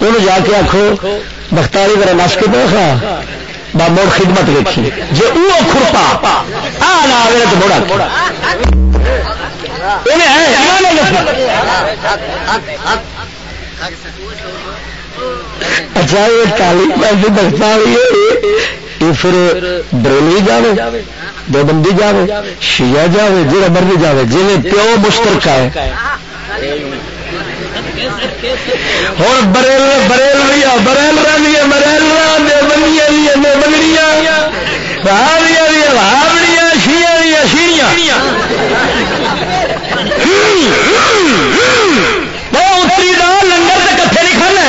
انہوں جا کے آخو بختاری میرا نس کے دیکھا با مڑ خدمت ویکھی۔ جی وہ خرپا آ نہ تو مڑا اچھا یہ تعلیم بختا یہ پھر بریلی جاوے دو بندی جاوے، شیعہ جاوے جہاں مرضی جاوے جی پیو مشترکہ ہے۔ ہوں بریل بریل بھی بریل رہی ہے، بریل بنیا بگڑیاں بہاڑیاں بھی بہاڑیاں شیعہ بھی شیڑیاں اتری دا لنگر سے کٹھے نہیں کھانا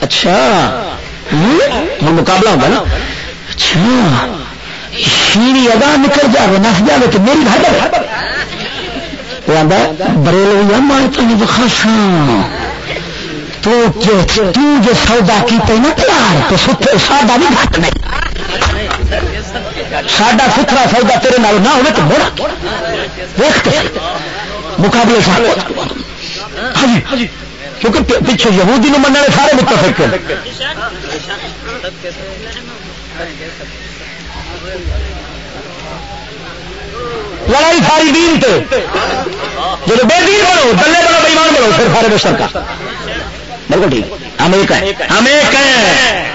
اچھا ہوں مقابلہ ہوگا نا۔ اچھا۔ شیری ادا نکل جائے نس جائے تو میری گھر بریل میں تمہیں خاصا تو جو سودا کی نا پیار تو ساڈا بھی گھٹ نہیں۔ ساڈا ستھرا سودا تیرے نال نہ ہوئے تو بڑا دیکھ مقابلے ہاں, جی، ہاں جی۔ کیونکہ پچھے یہودی نو منع سارے متفق لڑائی ساری دین تے۔ جب بے دین بنو، دلے بنو بےمان بنو، پھر سارے مشترکہ کا۔ بالکل ٹھیک۔ ہم ایک ہیں۔ ہم ایک ہیں۔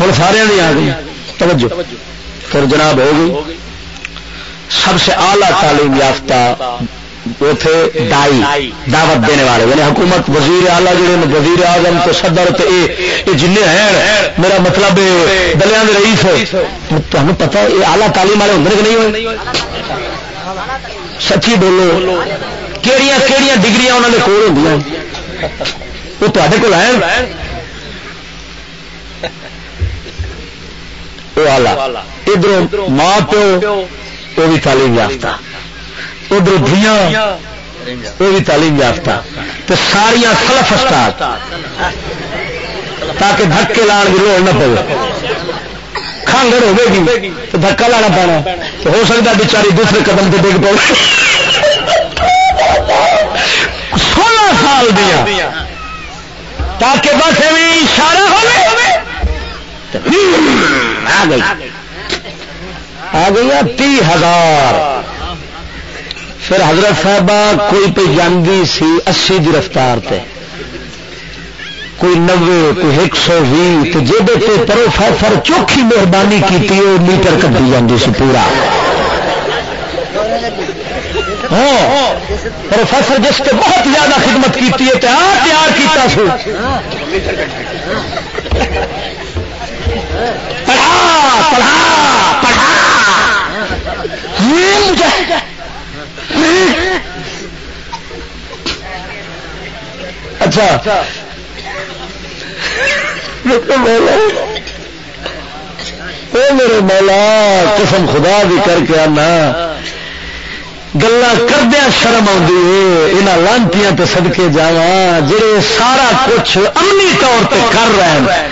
ہوں سارے نہیں آ گئی توجہ۔ پھر جناب ہو گئی۔ سب سے اعلیٰ تعلیم یافتہ وہ تھے دائی، دعوت دینے والے۔ یعنی حکومت، وزیر اعلیٰ جڑے وزیر اعظم تو صدر تو یہ جن ہیں، میرا مطلب دلیا کے رئیس تمہیں پتا یہ آلہ تعلیم والے ہوں کہ نہیں ہوئے؟ سچی بولو کہڑی کہڑی ڈگری انہوں نے کول ہوں وہ تے کول کو لائن ادھر ماں پیو وہ بھی تعلیم یافتہ۔ ادھر دیا وہ بھی تعلیم یافتہ۔ تو ساریا سلف استاد۔ تاکہ دھکے لان کی لوڑ نہ پے کھانگڑ ہوگی تو دھکا لانا پینا تو ہو سکتا بچاری دوسرے قدم سے ڈگ پڑ سولہ سال دیا۔ تاکہ بس اشارہ ہو آ گئی۔ آ گئی تی ہزار۔ پھر حضرت صاحبہ کوئی پہ جانگی سی، اسی دی رفتار تے۔ کوئی نوے، کوئی ایک سو بھی تو جی پروفیسر چوکھی مہربانی کی میٹر کٹی جاتی سی پورا۔ ہاں پروفیسر جس کے بہت زیادہ خدمت کی تیار کیتا سو پڑھا پڑھا پڑھا۔ اچھا۔ میرے مولا۔ قسم خدا بھی کر کے آنا۔ گلا کردیا شرم آ لانتیاں تو سدکے جا جڑے سارا کچھ امنی طور پہ کر رہے ہیں۔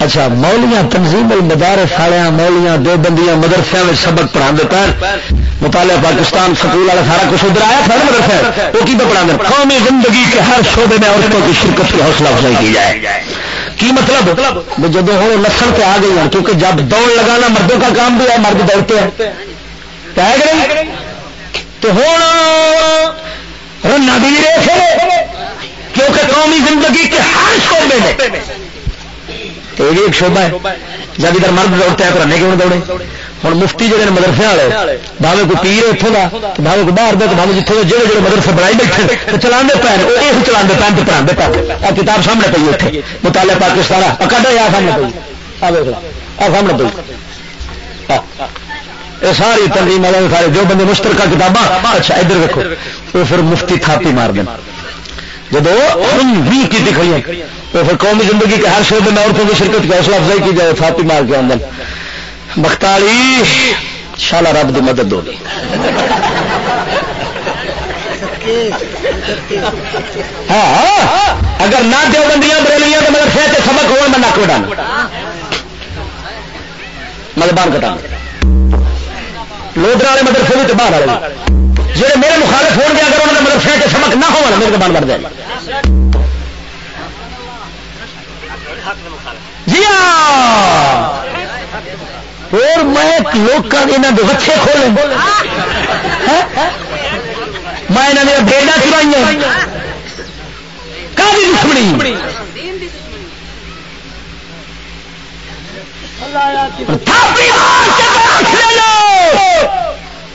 اچھا مولیاں تنظیم مدار ساڑیا مولیاں دو بندیاں مدرسے میں سبق پڑھا پیر۔ مطالعہ پاکستان سکول والا سارا کچھ ادھر آیا تھا مدرسے وہ کی پڑھا دیں قومی زندگی کے ہر شعبے میں عورتوں کی شرکت کی حوصلہ افزائی کی جائے۔ کی مطلب؟ جب ہوں نسل پہ آ گئی ہیں، کیونکہ جب دوڑ لگانا مردوں کا کام بھی ہے، مرد دوڑتے ہیں۔ تو ہوں رنا بھی رہے کیونکہ قومی زندگی کے ہر شعبے میں تو یہ بھی ایک شعبہ ہے جب ادھر مرد دوڑتے ہیں تو رنے کیوں دوڑے ہوں مفتی جہاں مدرسے والے بھاوے کو پیر اتوں کا بھاوے کو باہر دے بھاوے جتنے جہے جہے مدرسے بنائی بیٹھے تو چلا پے وہ یہ چلا پے تو پڑھا پے کتاب سامنے پی اتنے مطالعہ پاکستان کٹ آ سامنے پی آ سامنے پی یہ ساری تنظیم والے سارے جو بندے مشترکہ کتاباں اچھا ادھر دیکھو وہ پھر مفتی تھاپی مار دیں جب بھی کی دکھائی ہے تو پھر قومی زندگی کے ہر شعبے میں عورتوں کی شرکت کی حوصلہ افزائی کی جائے تھاپی مار کے اندر۔ بختاری شالا رب کی مدد ہوگی۔ ہاں اگر نہ دو بندیاں بریلیاں تو مطلب مگر پھر سبق ہوا میں نک وڈا ملبان مطلب کٹا لوڈر والے مدرسے بھی تو باہر والے جی میرے مخالف ہو گے، اگر انہوں نے مدرسے کے سبق نہ ہو میرے بن بڑھ جائے جی ہاں! اور میں لوگوں یہاں لوگ بچے کھولے۔ میں یہاں دیا بیڈا چلائی کافی دشمنی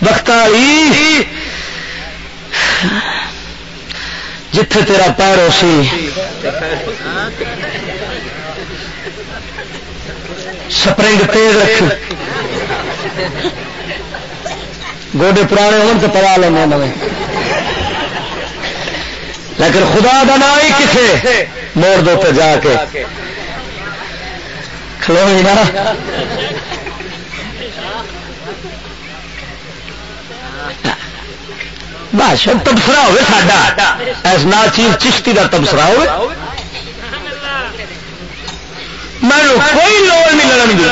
بختاری جتھے تیرا پیرو سی۔ سپرنگ تیز رکھ۔ گوڈے پرانے ہون تو پوا لینا نو لیکن خدا کا نام ہی کسے؟ موڑ دو جا کے۔ کھلو نا بادشاہ تبصرہ ہوئے ساڈا۔ ایس نا چیز چشتی کا تبصرہ ہوئے۔ میں کوئی لوڑ نہیں لڑن گی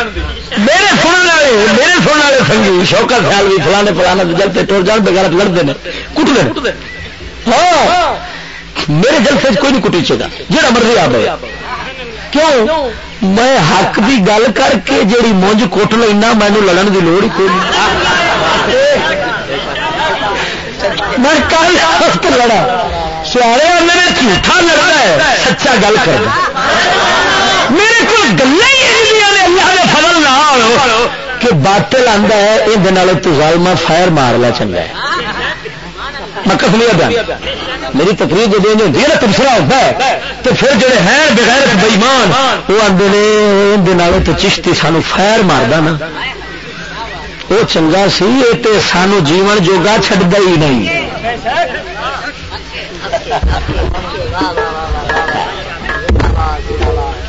میرے سننے والے میرے سننے والے سنگی شوکر خیال بھی فلانے فلانے جلتے ٹور جان بغیر لڑتے ہیں کٹ دے ہاں۔ میرے جلسے کوئی نہیں کٹیچے گا جہاں مرضی آ گئے کیوں؟ میں حق کی گل کر کے جیڑی مونج کٹ لینا مینو لڑن کی لوڑ ہی کوئی میں کل وقت لڑا۔ سوارے میرے جھوٹا لڑا ہے، سچا گل کر۔ میرے کو گلیں اللہ نے فضل نہ ہو کہ باطل آتا ہے یہ تو ظالما فائر مار لا چنگا ہے۔ میں کسمیا دیا میری تقریر جب ہوتی ہے نا تبصرہ ہوتا ہے، تو پھر جڑے ہیں بغیر بئیمان وہ آتے ہیں اندر تو چشتی سانو فائر ماردا نا۔ وہ چنگا سی، یہ سانو جیون جوگا چڈتا ہی نہیں۔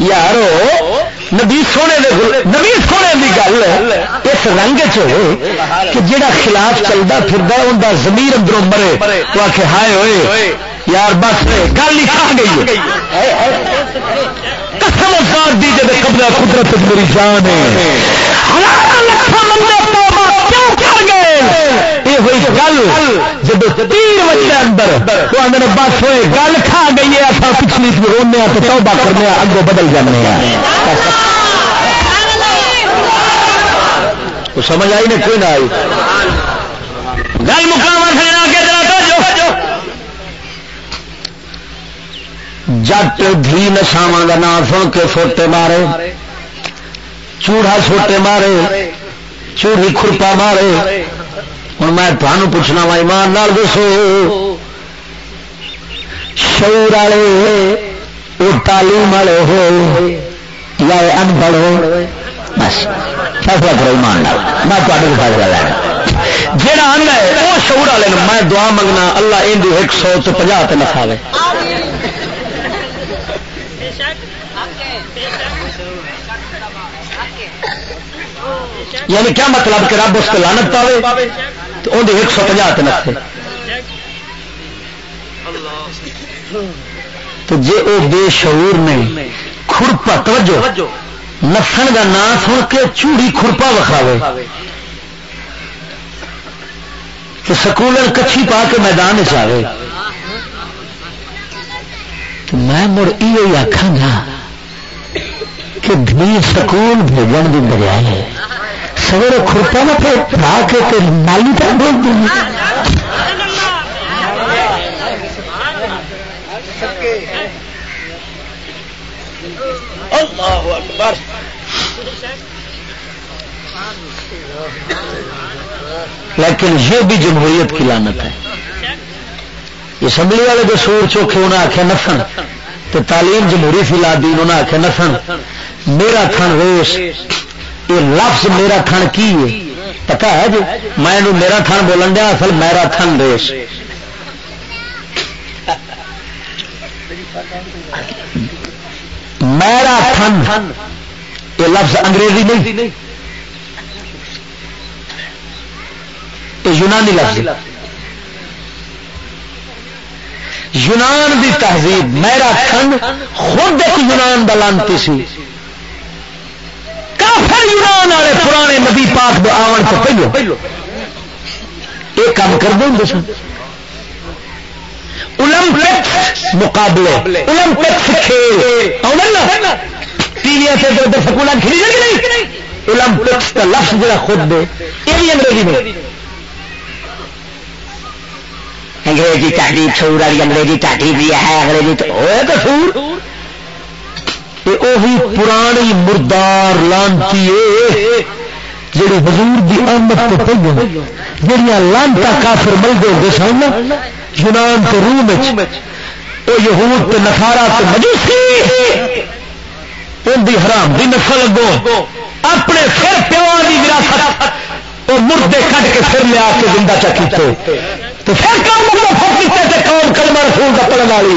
یارو، نبی سونے نبی سونے کی گل اس رنگ کہ جڑا خلاف چلتا پھر ان کا زمیر اندروں مرے، تو آ کے ہائے ہوئے، یار بس، گل ہی کھا گئی قسم ذات دی جب قبضہ قدرت میری جان ہے۔ یہ ہوئی گل جب تیر بچے اندر تو اندر بس ہوئے گل کھا گئی ہے، اصل پچھلی رونے تو توبہ کرنے اگوں بدل جانے سمجھ آئی نہیں کوئی نہ آئی؟ گل مقام جٹ دھی نشاواں کا نام سن کے سوٹے مارے، چوڑا سوٹے مارے، چوڑی کھرپا مارے ہوں میں تمہوں پوچھنا وا، ایمان نال دسو۔ شور والے وہ تعلیم والے ہو یا انپڑھ ہو۔ بس، فیصلہ کرو ایمان لال میں تمہیں فیصلہ لینا۔ جہاں آنا ہے وہ شعور والے میں دعا منگنا، اللہ ان ایک سو تو پناہ نکھاوے یعنی کیا مطلب کہ رب اس کو لانت پاوے؟ تو اندر ایک سو پناہ نسے تو جی وہ بے شعور نے خرپا توجہ نسن کا نام سن کے چوڑی خرپا وکھاوے کہ سکول کچھی پا کے میدان چاہے میں مڑ یہ آخا گا کہ دھی سکول بھیجن کی بجائے سویرے کھرتا نہ پھر پڑھا کے نالی تک بھیج دیں لیکن یہ بھی جمہوریت کی لانت ہے۔ اسمبلی والے جو سور چوکھے انہیں آخیا نسن تو تعلیم جمہوری فلا دی انہوں نے آخیا نسن میرا تھن ریس یہ لفظ میرا تھن کی ہے پتا ہے جی میں میرا تھن بولن دیا اصل میرا تھن ریس میرا تھن یہ لفظ انگریزی نہیں یونانی لفظ یونان دی تہذیب میرا تھن خود ایک یونان دلانتی سی کافر یونان والے پرانے نبی پاک دے آن سے پہلو. یہ کام کر دیں سن اولمپکس مقابلے. اولمپکس کھیل. آنا ٹی وی سے ادھر سکول کھیلی نہیں؟ اولمپکس کا لفظ جڑا خود دے. یہ بھی انگریزی میں. انگریزی تحریر سور والی انگریزی تحریر بھی ہے، انگریزی تو ہوئے تو سور. وہی پرانی مردار لانتی جڑی حضور دی آمد تو پہلے جہیا لانتا کافر ملتے ہوتے سن یونان تو روم وہ یہود تے نخارا تے مجوسی، ان دی حرام دی نسل اگوں، اپنے پھر پیو کی وراثت وہ مردے کٹ کے پھر لیا کے زندہ چکی تو پھر کام مطلب کیتے تھے کام کلمہ رسول کا پڑھنے والی۔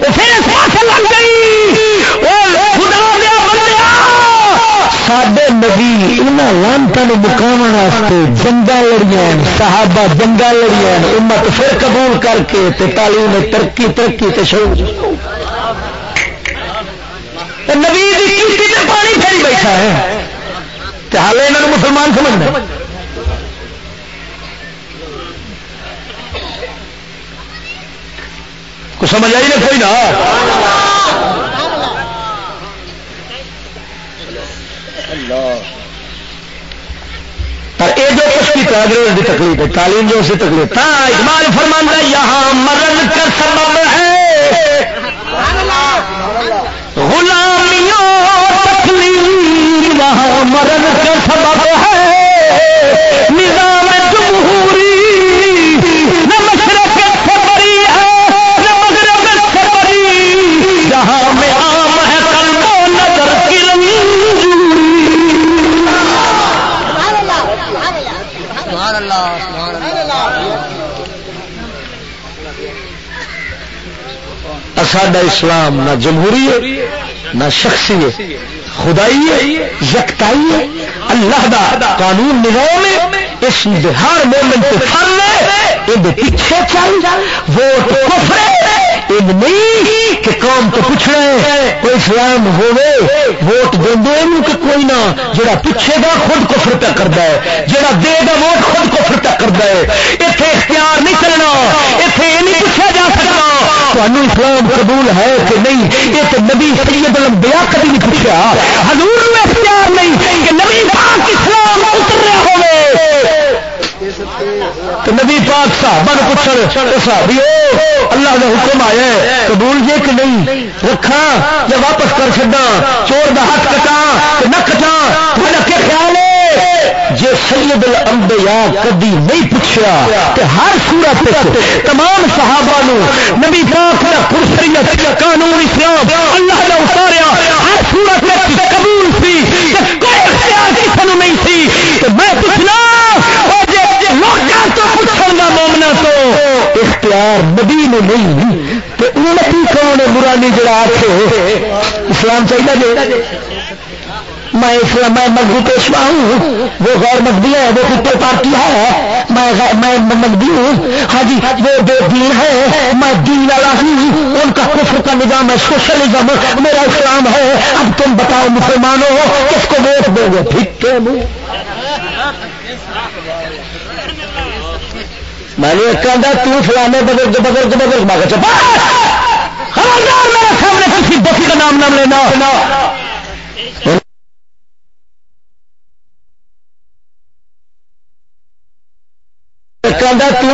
وہ پھر اس پاس لگ گئی۔ وہ خدا دیا بندیا سڈے نبی انہوں لانتا مقام واسطے جنگا لڑیا صحابہ جنگا لڑیا امت پھر قبول کر کے تے تعلیم ترقی ترقی تے شروع۔ نبی پانی پھیری بیٹھا ہے۔ حال یہاں مسلمان سمجھنا کچھ سمجھ آئی نا کوئی نہ پر یہ جو کچھ کی انگریز کی تکلیف ہے، تعلیم جو اسی تکلیف اقبال فرمانا یہاں مرن کا سبب ہے۔ غلامیوں تکلیف، یہاں مرن کا سبب ہے۔ نظام ساڈا اسلام نہ جمہوری ہے، نہ شخصی ہے۔ خدائی ہے، یکتائی ہے۔ اللہ دا قانون نظام ہے۔ اس ہر مومن کو فر لے یہ پیچھے چل۔ ووٹ کفر نہیں کہ قوم تو پوچھنا ہے، کوئی اسلام ہوے ووٹ دے کہ کوئی نہ۔ جڑا پوچھے گا خود کفر پہ کرتا ہے، جڑا دے گا ووٹ خود کفر پہ کرتا ہے۔ اتنے اختیار نہیں چلنا اتنے یہ نہیں پوچھا جا سکتا۔ تمہیں اسلام قبول ہے کہ نہیں؟ یہ تو نبی سید الانبیاء کبھی نہیں پوچھا۔ حضور میں اختیار نہیں کہ نبی پاک اسلام اتر رہا ہوئے تو نبی پاک صاحب پوچھ صحابی اللہ کا حکم آیا قبول جی کہ نہیں؟ رکھا یا واپس کر چڈا چور کا ہاتھ کٹا نہ کٹا کیا خیال ہے؟ جی سید الانبیاء کدی نہیں پوچھا کہ ہر صورت تمام صحابہ نو نبی پاک کا پرسریت، قانون اسلام، اللہ نے اتاریا ہر صورت قبول سی کوئی اختیار کسی نہیں سی؟ میں پوچھنا تو پوچھنے کا مومنا تو اختیار نبی نے نہیں تو امتی کون ہے برانی جڑا آخ اسلام چاہیے جی میں اسلام میں مذہبی پیشوا ہوں. وہ غیر مذہبی ہے، وہ کتنے پارٹی ہے. میں مذہبی ہوں. ہاں جی وہ بے دین ہے. میں دین والا ہوں. ان کا کفر کا نظام ہے، سوشلزم. میرا اسلام ہے. اب تم بتاؤ مسلمانوں، کس کو ووٹ دو گے؟ ٹھیک میں نے کہا تو فلانے بزرگ بزرگ بزرگ، میں چپا! خبردار میرے سامنے کسی بسی کا نام نام لینا۔ تو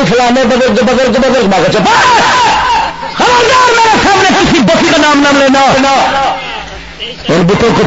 فلانے بزرگ بزرگ بزرگ، میں چپا! خبردار میرے سامنے کسی بسی کا نام نام لینا۔ اور بتوں کو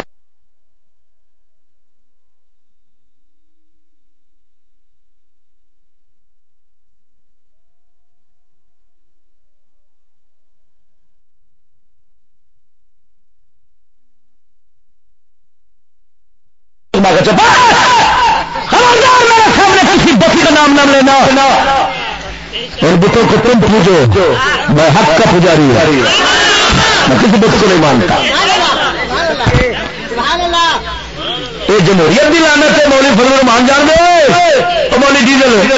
پوجو، میں حق کا پجاری ہوں۔ میں کسی بت کو نہیں مانتا۔ یہ جمہوریت بھی لانا ہے مولی فضل مان جان دے۔ مولی ڈیزل۔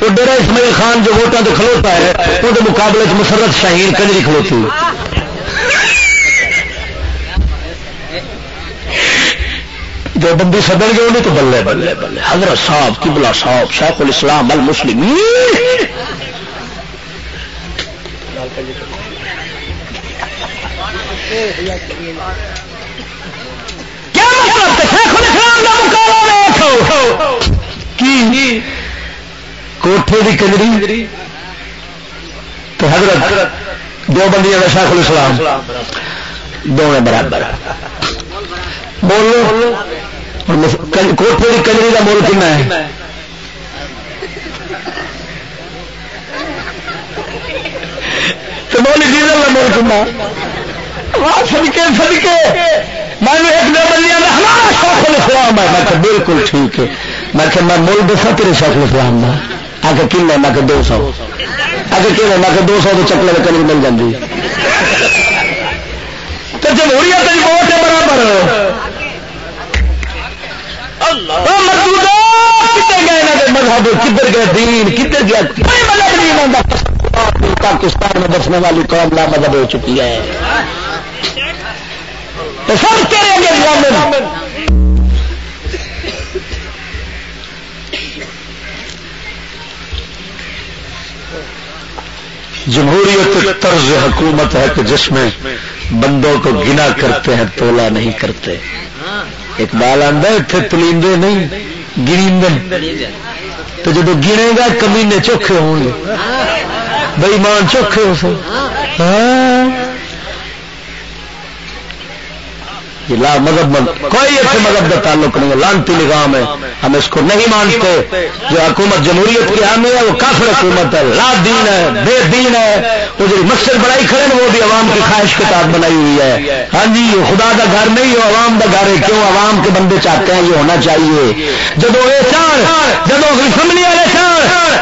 وہ ڈیرا اسماعیل خان جو ووٹوں سے کھلوتا ہے، وہ مقابلے مسرت شاہین کجری کھلوتی۔ جو بندی سدن گے انہیں تو بلے بلے بلے حضرت صاحب کبلا صاحب، شیخ الاسلام المسلم کیا مطلب شیخ الاسلام کی؟ کوٹھے کی کنجری تو حضرت دو بندیاں کا شیخ الاسلام۔ دونوں برابر۔ بولو۔ کوٹے کی کجری کا مول کن ہے؟ مولی ڈیزل کا مول کن سدکے سدکے میں ایک دو بندیاں ہمارا شوق الاسلام ہے میں بالکل ٹھیک ہے۔ میں کہ میں مول دسا تیرے شوق الاسلام کا آ کے کن میں کہ دو سو۔ آ کے کن میں کہ دو سو تو چکلے میں کنی مل جاتی تو جمہوریت ووٹ ہے برابر مذہب، کدھر گیا دین، کدھر گیا؟ پاکستان میں بسنے والی قوم لا مذہب ہو چکی ہے۔ تو سب تیرے گے جمہوریت طرز حکومت ہے کہ جس میں بندوں کو گنا کرتے ہیں، تولا نہیں کرتے۔ اقبال آدھا اتنے تلیندے نہیں گنی تو جب گنے گا، کمینے چوکھے ہوں گے۔ بئی مان چوکھے ہو سکے ہاں۔ لا مذہب کوئی ایسے مذہب کا تعلق نہیں ہے لانتی نظام ہے۔ ہم اس کو نہیں مانتے۔ جو حکومت جمہوریت کی حامی ہے وہ کافر حکومت ہے لا دین ہے بے دین ہے۔ وہ جو مسجد بڑائی کھڑے وہ بھی عوام کی خواہش کے ساتھ بنائی ہوئی ہے۔ ہاں جی خدا کا گھر نہیں ہو عوام کا گھر ہے۔ کیوں عوام کے بندے چاہتے ہیں یہ ہونا چاہیے؟ جب وہ چار جب اسمبلی والے چار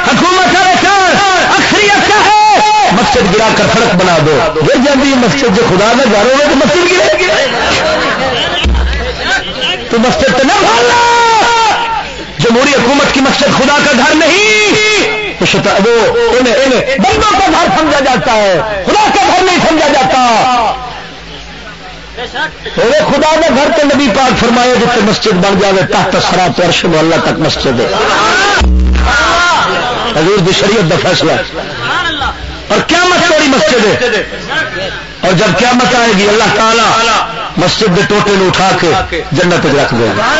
حکومت والے چار اکثریت کا ہے۔ مسجد گرا کر سڑک بنا دو۔ گر جاتی مسجد جو خدا کا گھر ہوگا تو مسجد گرے۔ تو مسجد تو نہ بھالنا جمہوری حکومت کی مسجد خدا کا گھر نہیں! وہ بندوں کا گھر سمجھا جاتا ہے۔ خدا کا گھر نہیں سمجھا جاتا۔ خدا کا گھر تو نبی پاک فرمایا جتنے مسجد بن جائے تحت سرا پرش اللہ تک مسجد ہے۔ حضور دی شریعت کا فیصلہ اور کیا مسجد مسجد ہے۔ اور جب کیا مت آئے گی، اللہ تعالی مسجد کے ٹوٹے نو اٹھا کے جنت رکھ دے۔ گا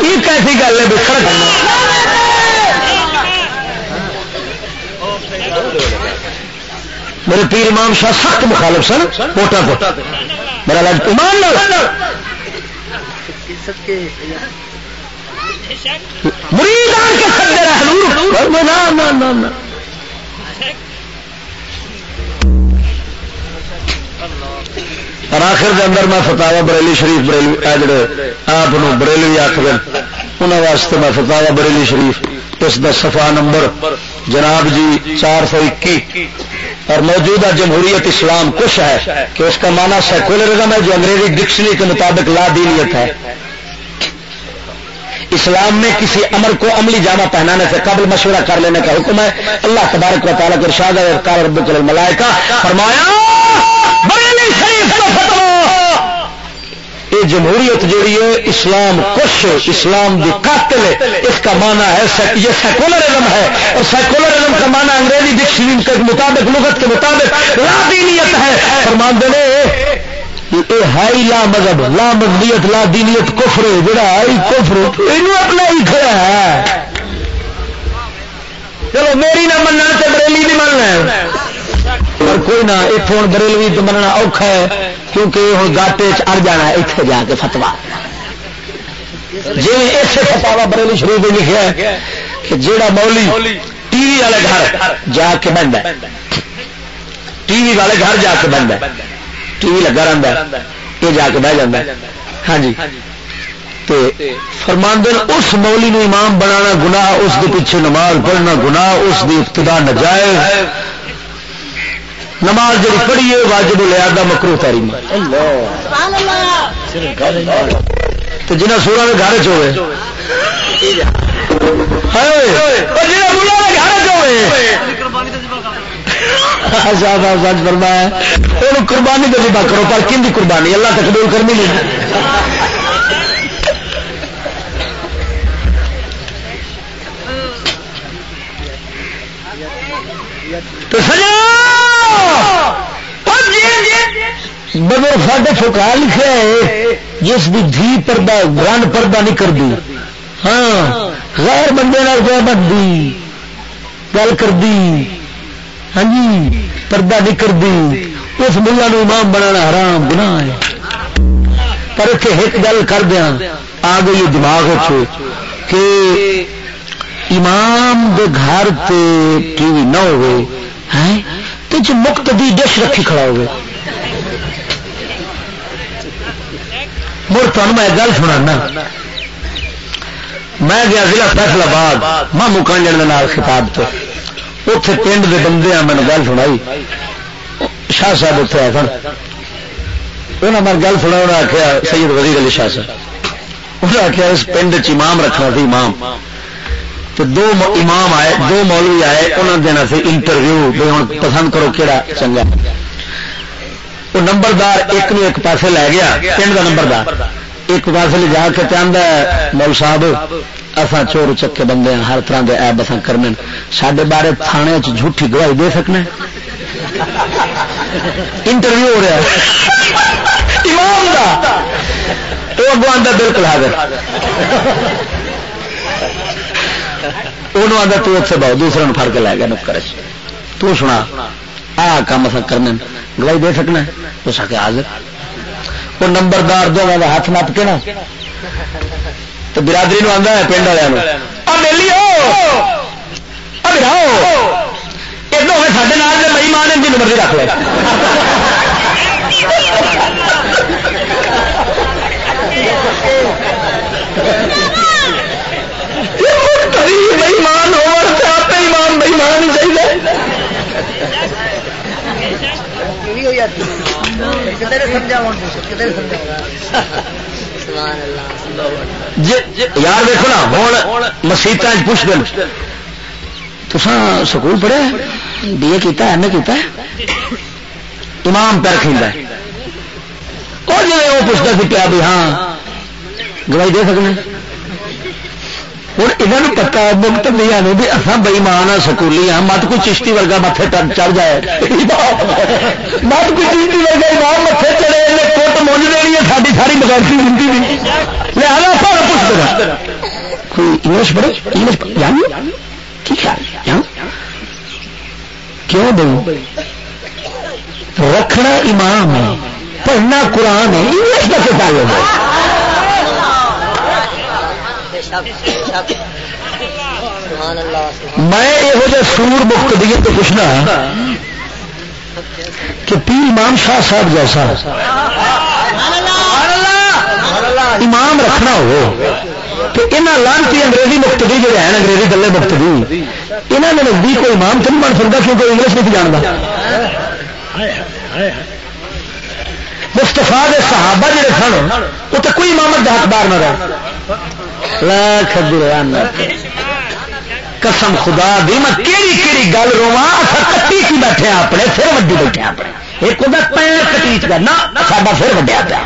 یہ کیسی گل ہے بکھر میرے پیر امام شاہ سخت مخالف سن کوٹا کو میرا لاج ایمان مرید آ کے سکتے رہ اور آخر کے اندر میں فتاوا بریلی شریف بریلی جڑے آپ بریلی آخر انہوں واسطے میں فتاوا بریلی شریف، اس کا سفا نمبر جناب جی چار سو اکی اور موجودہ جمہوریت اسلام کچھ ہے کہ اس کا مانا سیکولرزم ہے جو انگریزی ڈکشنری کے مطابق لا دینیت ہے۔ اسلام میں کسی امر کو عملی جامع پہنانے سے قبل مشورہ کر لینے کا حکم ہے۔ اللہ تبارک و تعالیٰ کے ارشاد ہے کار رب الملائکہ فرمایا یہ جمہوریت جیڑی ہے، اسلام کش، اسلام دی قاتل ہے۔ اس کا معنی ہے یہ سیکولرزم ہے۔ اور سیکولرزم کا معنی انگریزی ڈکشنری کے مطابق، لغت کے مطابق لا دینیت ہے۔ فرمان دے ہائی لا مذہب، لا مذہبیت، لا دینیت کفر جڑا ہائی کفر یہ اپنا ہی کھڑا ہے۔ چلو، میری نہ مننا تو بریلی نہیں مننا اور کوئی نہ اتوں بریلوی تو مننا اوکھا ہے، کیونکہ ہوں گاٹے چڑ جانا اتنے جا کے فتوا جی اسے فتوا بریلی شروع میں لکھا ہے کہ جیڑا مولی ٹی وی والے گھر جا کے بنتا ٹی وی والے گھر جا کے بنتا ٹی وی لگا رہتا ہے۔ یہ جا کے بہ جا ہاں جی۔ فرمان دن اس مولی نو امام بنانا گناہ، اس کے پیچھے نماز پڑھنا گناہ، اس کی ابتدا نجائز نماز جی پڑھی ہے، واجب لیا مکرو تاری تو جنہیں سورا کے گھر چوے قربانی تو نہیں کرو، پر کن کی قربانی؟ اللہ تک قبول کرنی نہیں تو بدر ساڈے فکا لکھا ہے جس کی دھی پردہ گرن پردہ نہیں کرتی ہاں غیر بندے کیا بنتی گل کر ہاں جی پردہ نہیں کرتی اس ملا امام بنا حرام گنا ہے۔ پر اتنے ایک گل کر دیا آ گئی دماغ کہ امام دے گھر تے ٹی وی نہ ہوئے تو جی مکت دی ڈش رکھی کھڑا ہوئے۔ مر تمہیں میں گل سنا میں گیا ضلع فیصل آباد مامو کانجن خطاب تو۔ اتے پنڈ کے بندے میں گل سنائی۔ شاہ صاحب اتنے آئے سن۔ انہوں نے گل سنا انہیں آخیا سید وزیر علی شاہ صاحب۔ انہیں آخیا اس پنڈ چ امام رکھنا سی امام۔ تو دو امام آئے، دو مولوی آئے انہوں دینا سے انٹرویو بھی ہوں پسند کرو کہڑا چنگا وہ نمبردار ایک نو ایک پاسے لے گیا، پنڈ کا نمبردار۔ ایک پاس لے جا کے چاہتا مول صاحب اصا چور چکے بندے ہیں ہر طرح کے ایپ اصا کرنے سڈے بارے تھانے جھوٹھی گواہی دے سکنا انٹرویو ہو رہا امام کا وہ اگو آدھا بالکل حاضر۔ انہوں آتا تو اتنے بہت دوسرے پڑ کے لے گیا نکر تو سنا آ کام اصل کرنے گواہی دے سکنا ہو سکے حاضر وہ نمبردار دو ہاتھ نپ کے نا تو برادری نو آتا ہے پنڈ والے سارے مئی مان جن مرضی رکھ لے جانا نہیں چاہیے۔ جی، جی، یار دیکھو نا ہوں مسیطا پوچھ دیں تسا سکول پڑھے بی اے کیتا ایم اے کیتا امام پیر کھیندا اور جی وہ پوچھتا سی پیا بھی ہاں گواہی دے سکنے؟ ہوں یہ پتا مفت نہیں آنے بھی اصل بئیمان ہاں سکولی ہاں مت کوئی چشتی ورگا متے چڑھ جائے مت کوئی چشتی ورگا امام متے چڑھے کوٹ مونج دینی ہے ساری ساری بغیرتی زندگی بھی لہٰذا سارا پوچھ کوئی انگلش پڑھے انگلش جانی کی خیال کیوں بھائی رکھنا امام ہے پڑھنا قرآن ہے انگلش کا کتاب ہے میں یہ سور مفت دیے تو پوچھنا کہ پیر امام شاہ صاحب جیسا امام رکھنا ہو تو یہاں لانتی انگریزی مقتدی جڑے ہیں انگریزی گلے مقتدی یہاں کے نزدیک کوئی امام تو نہیں بن سکتا کیونکہ انگلش نہیں جانتا مستفا دے صحابہ جڑے سن وہ تو کوئی امامت کا حقدار نہ رہا قسم خدا دی، میں کیڑی کیڑی گل رواں روا کٹی کی بیٹھے اپنے، پھر وڈی بیٹھے اپنے۔ ایک ہوتا پیر کٹیچ کرنا ساڈا پھر وڈیا پیا۔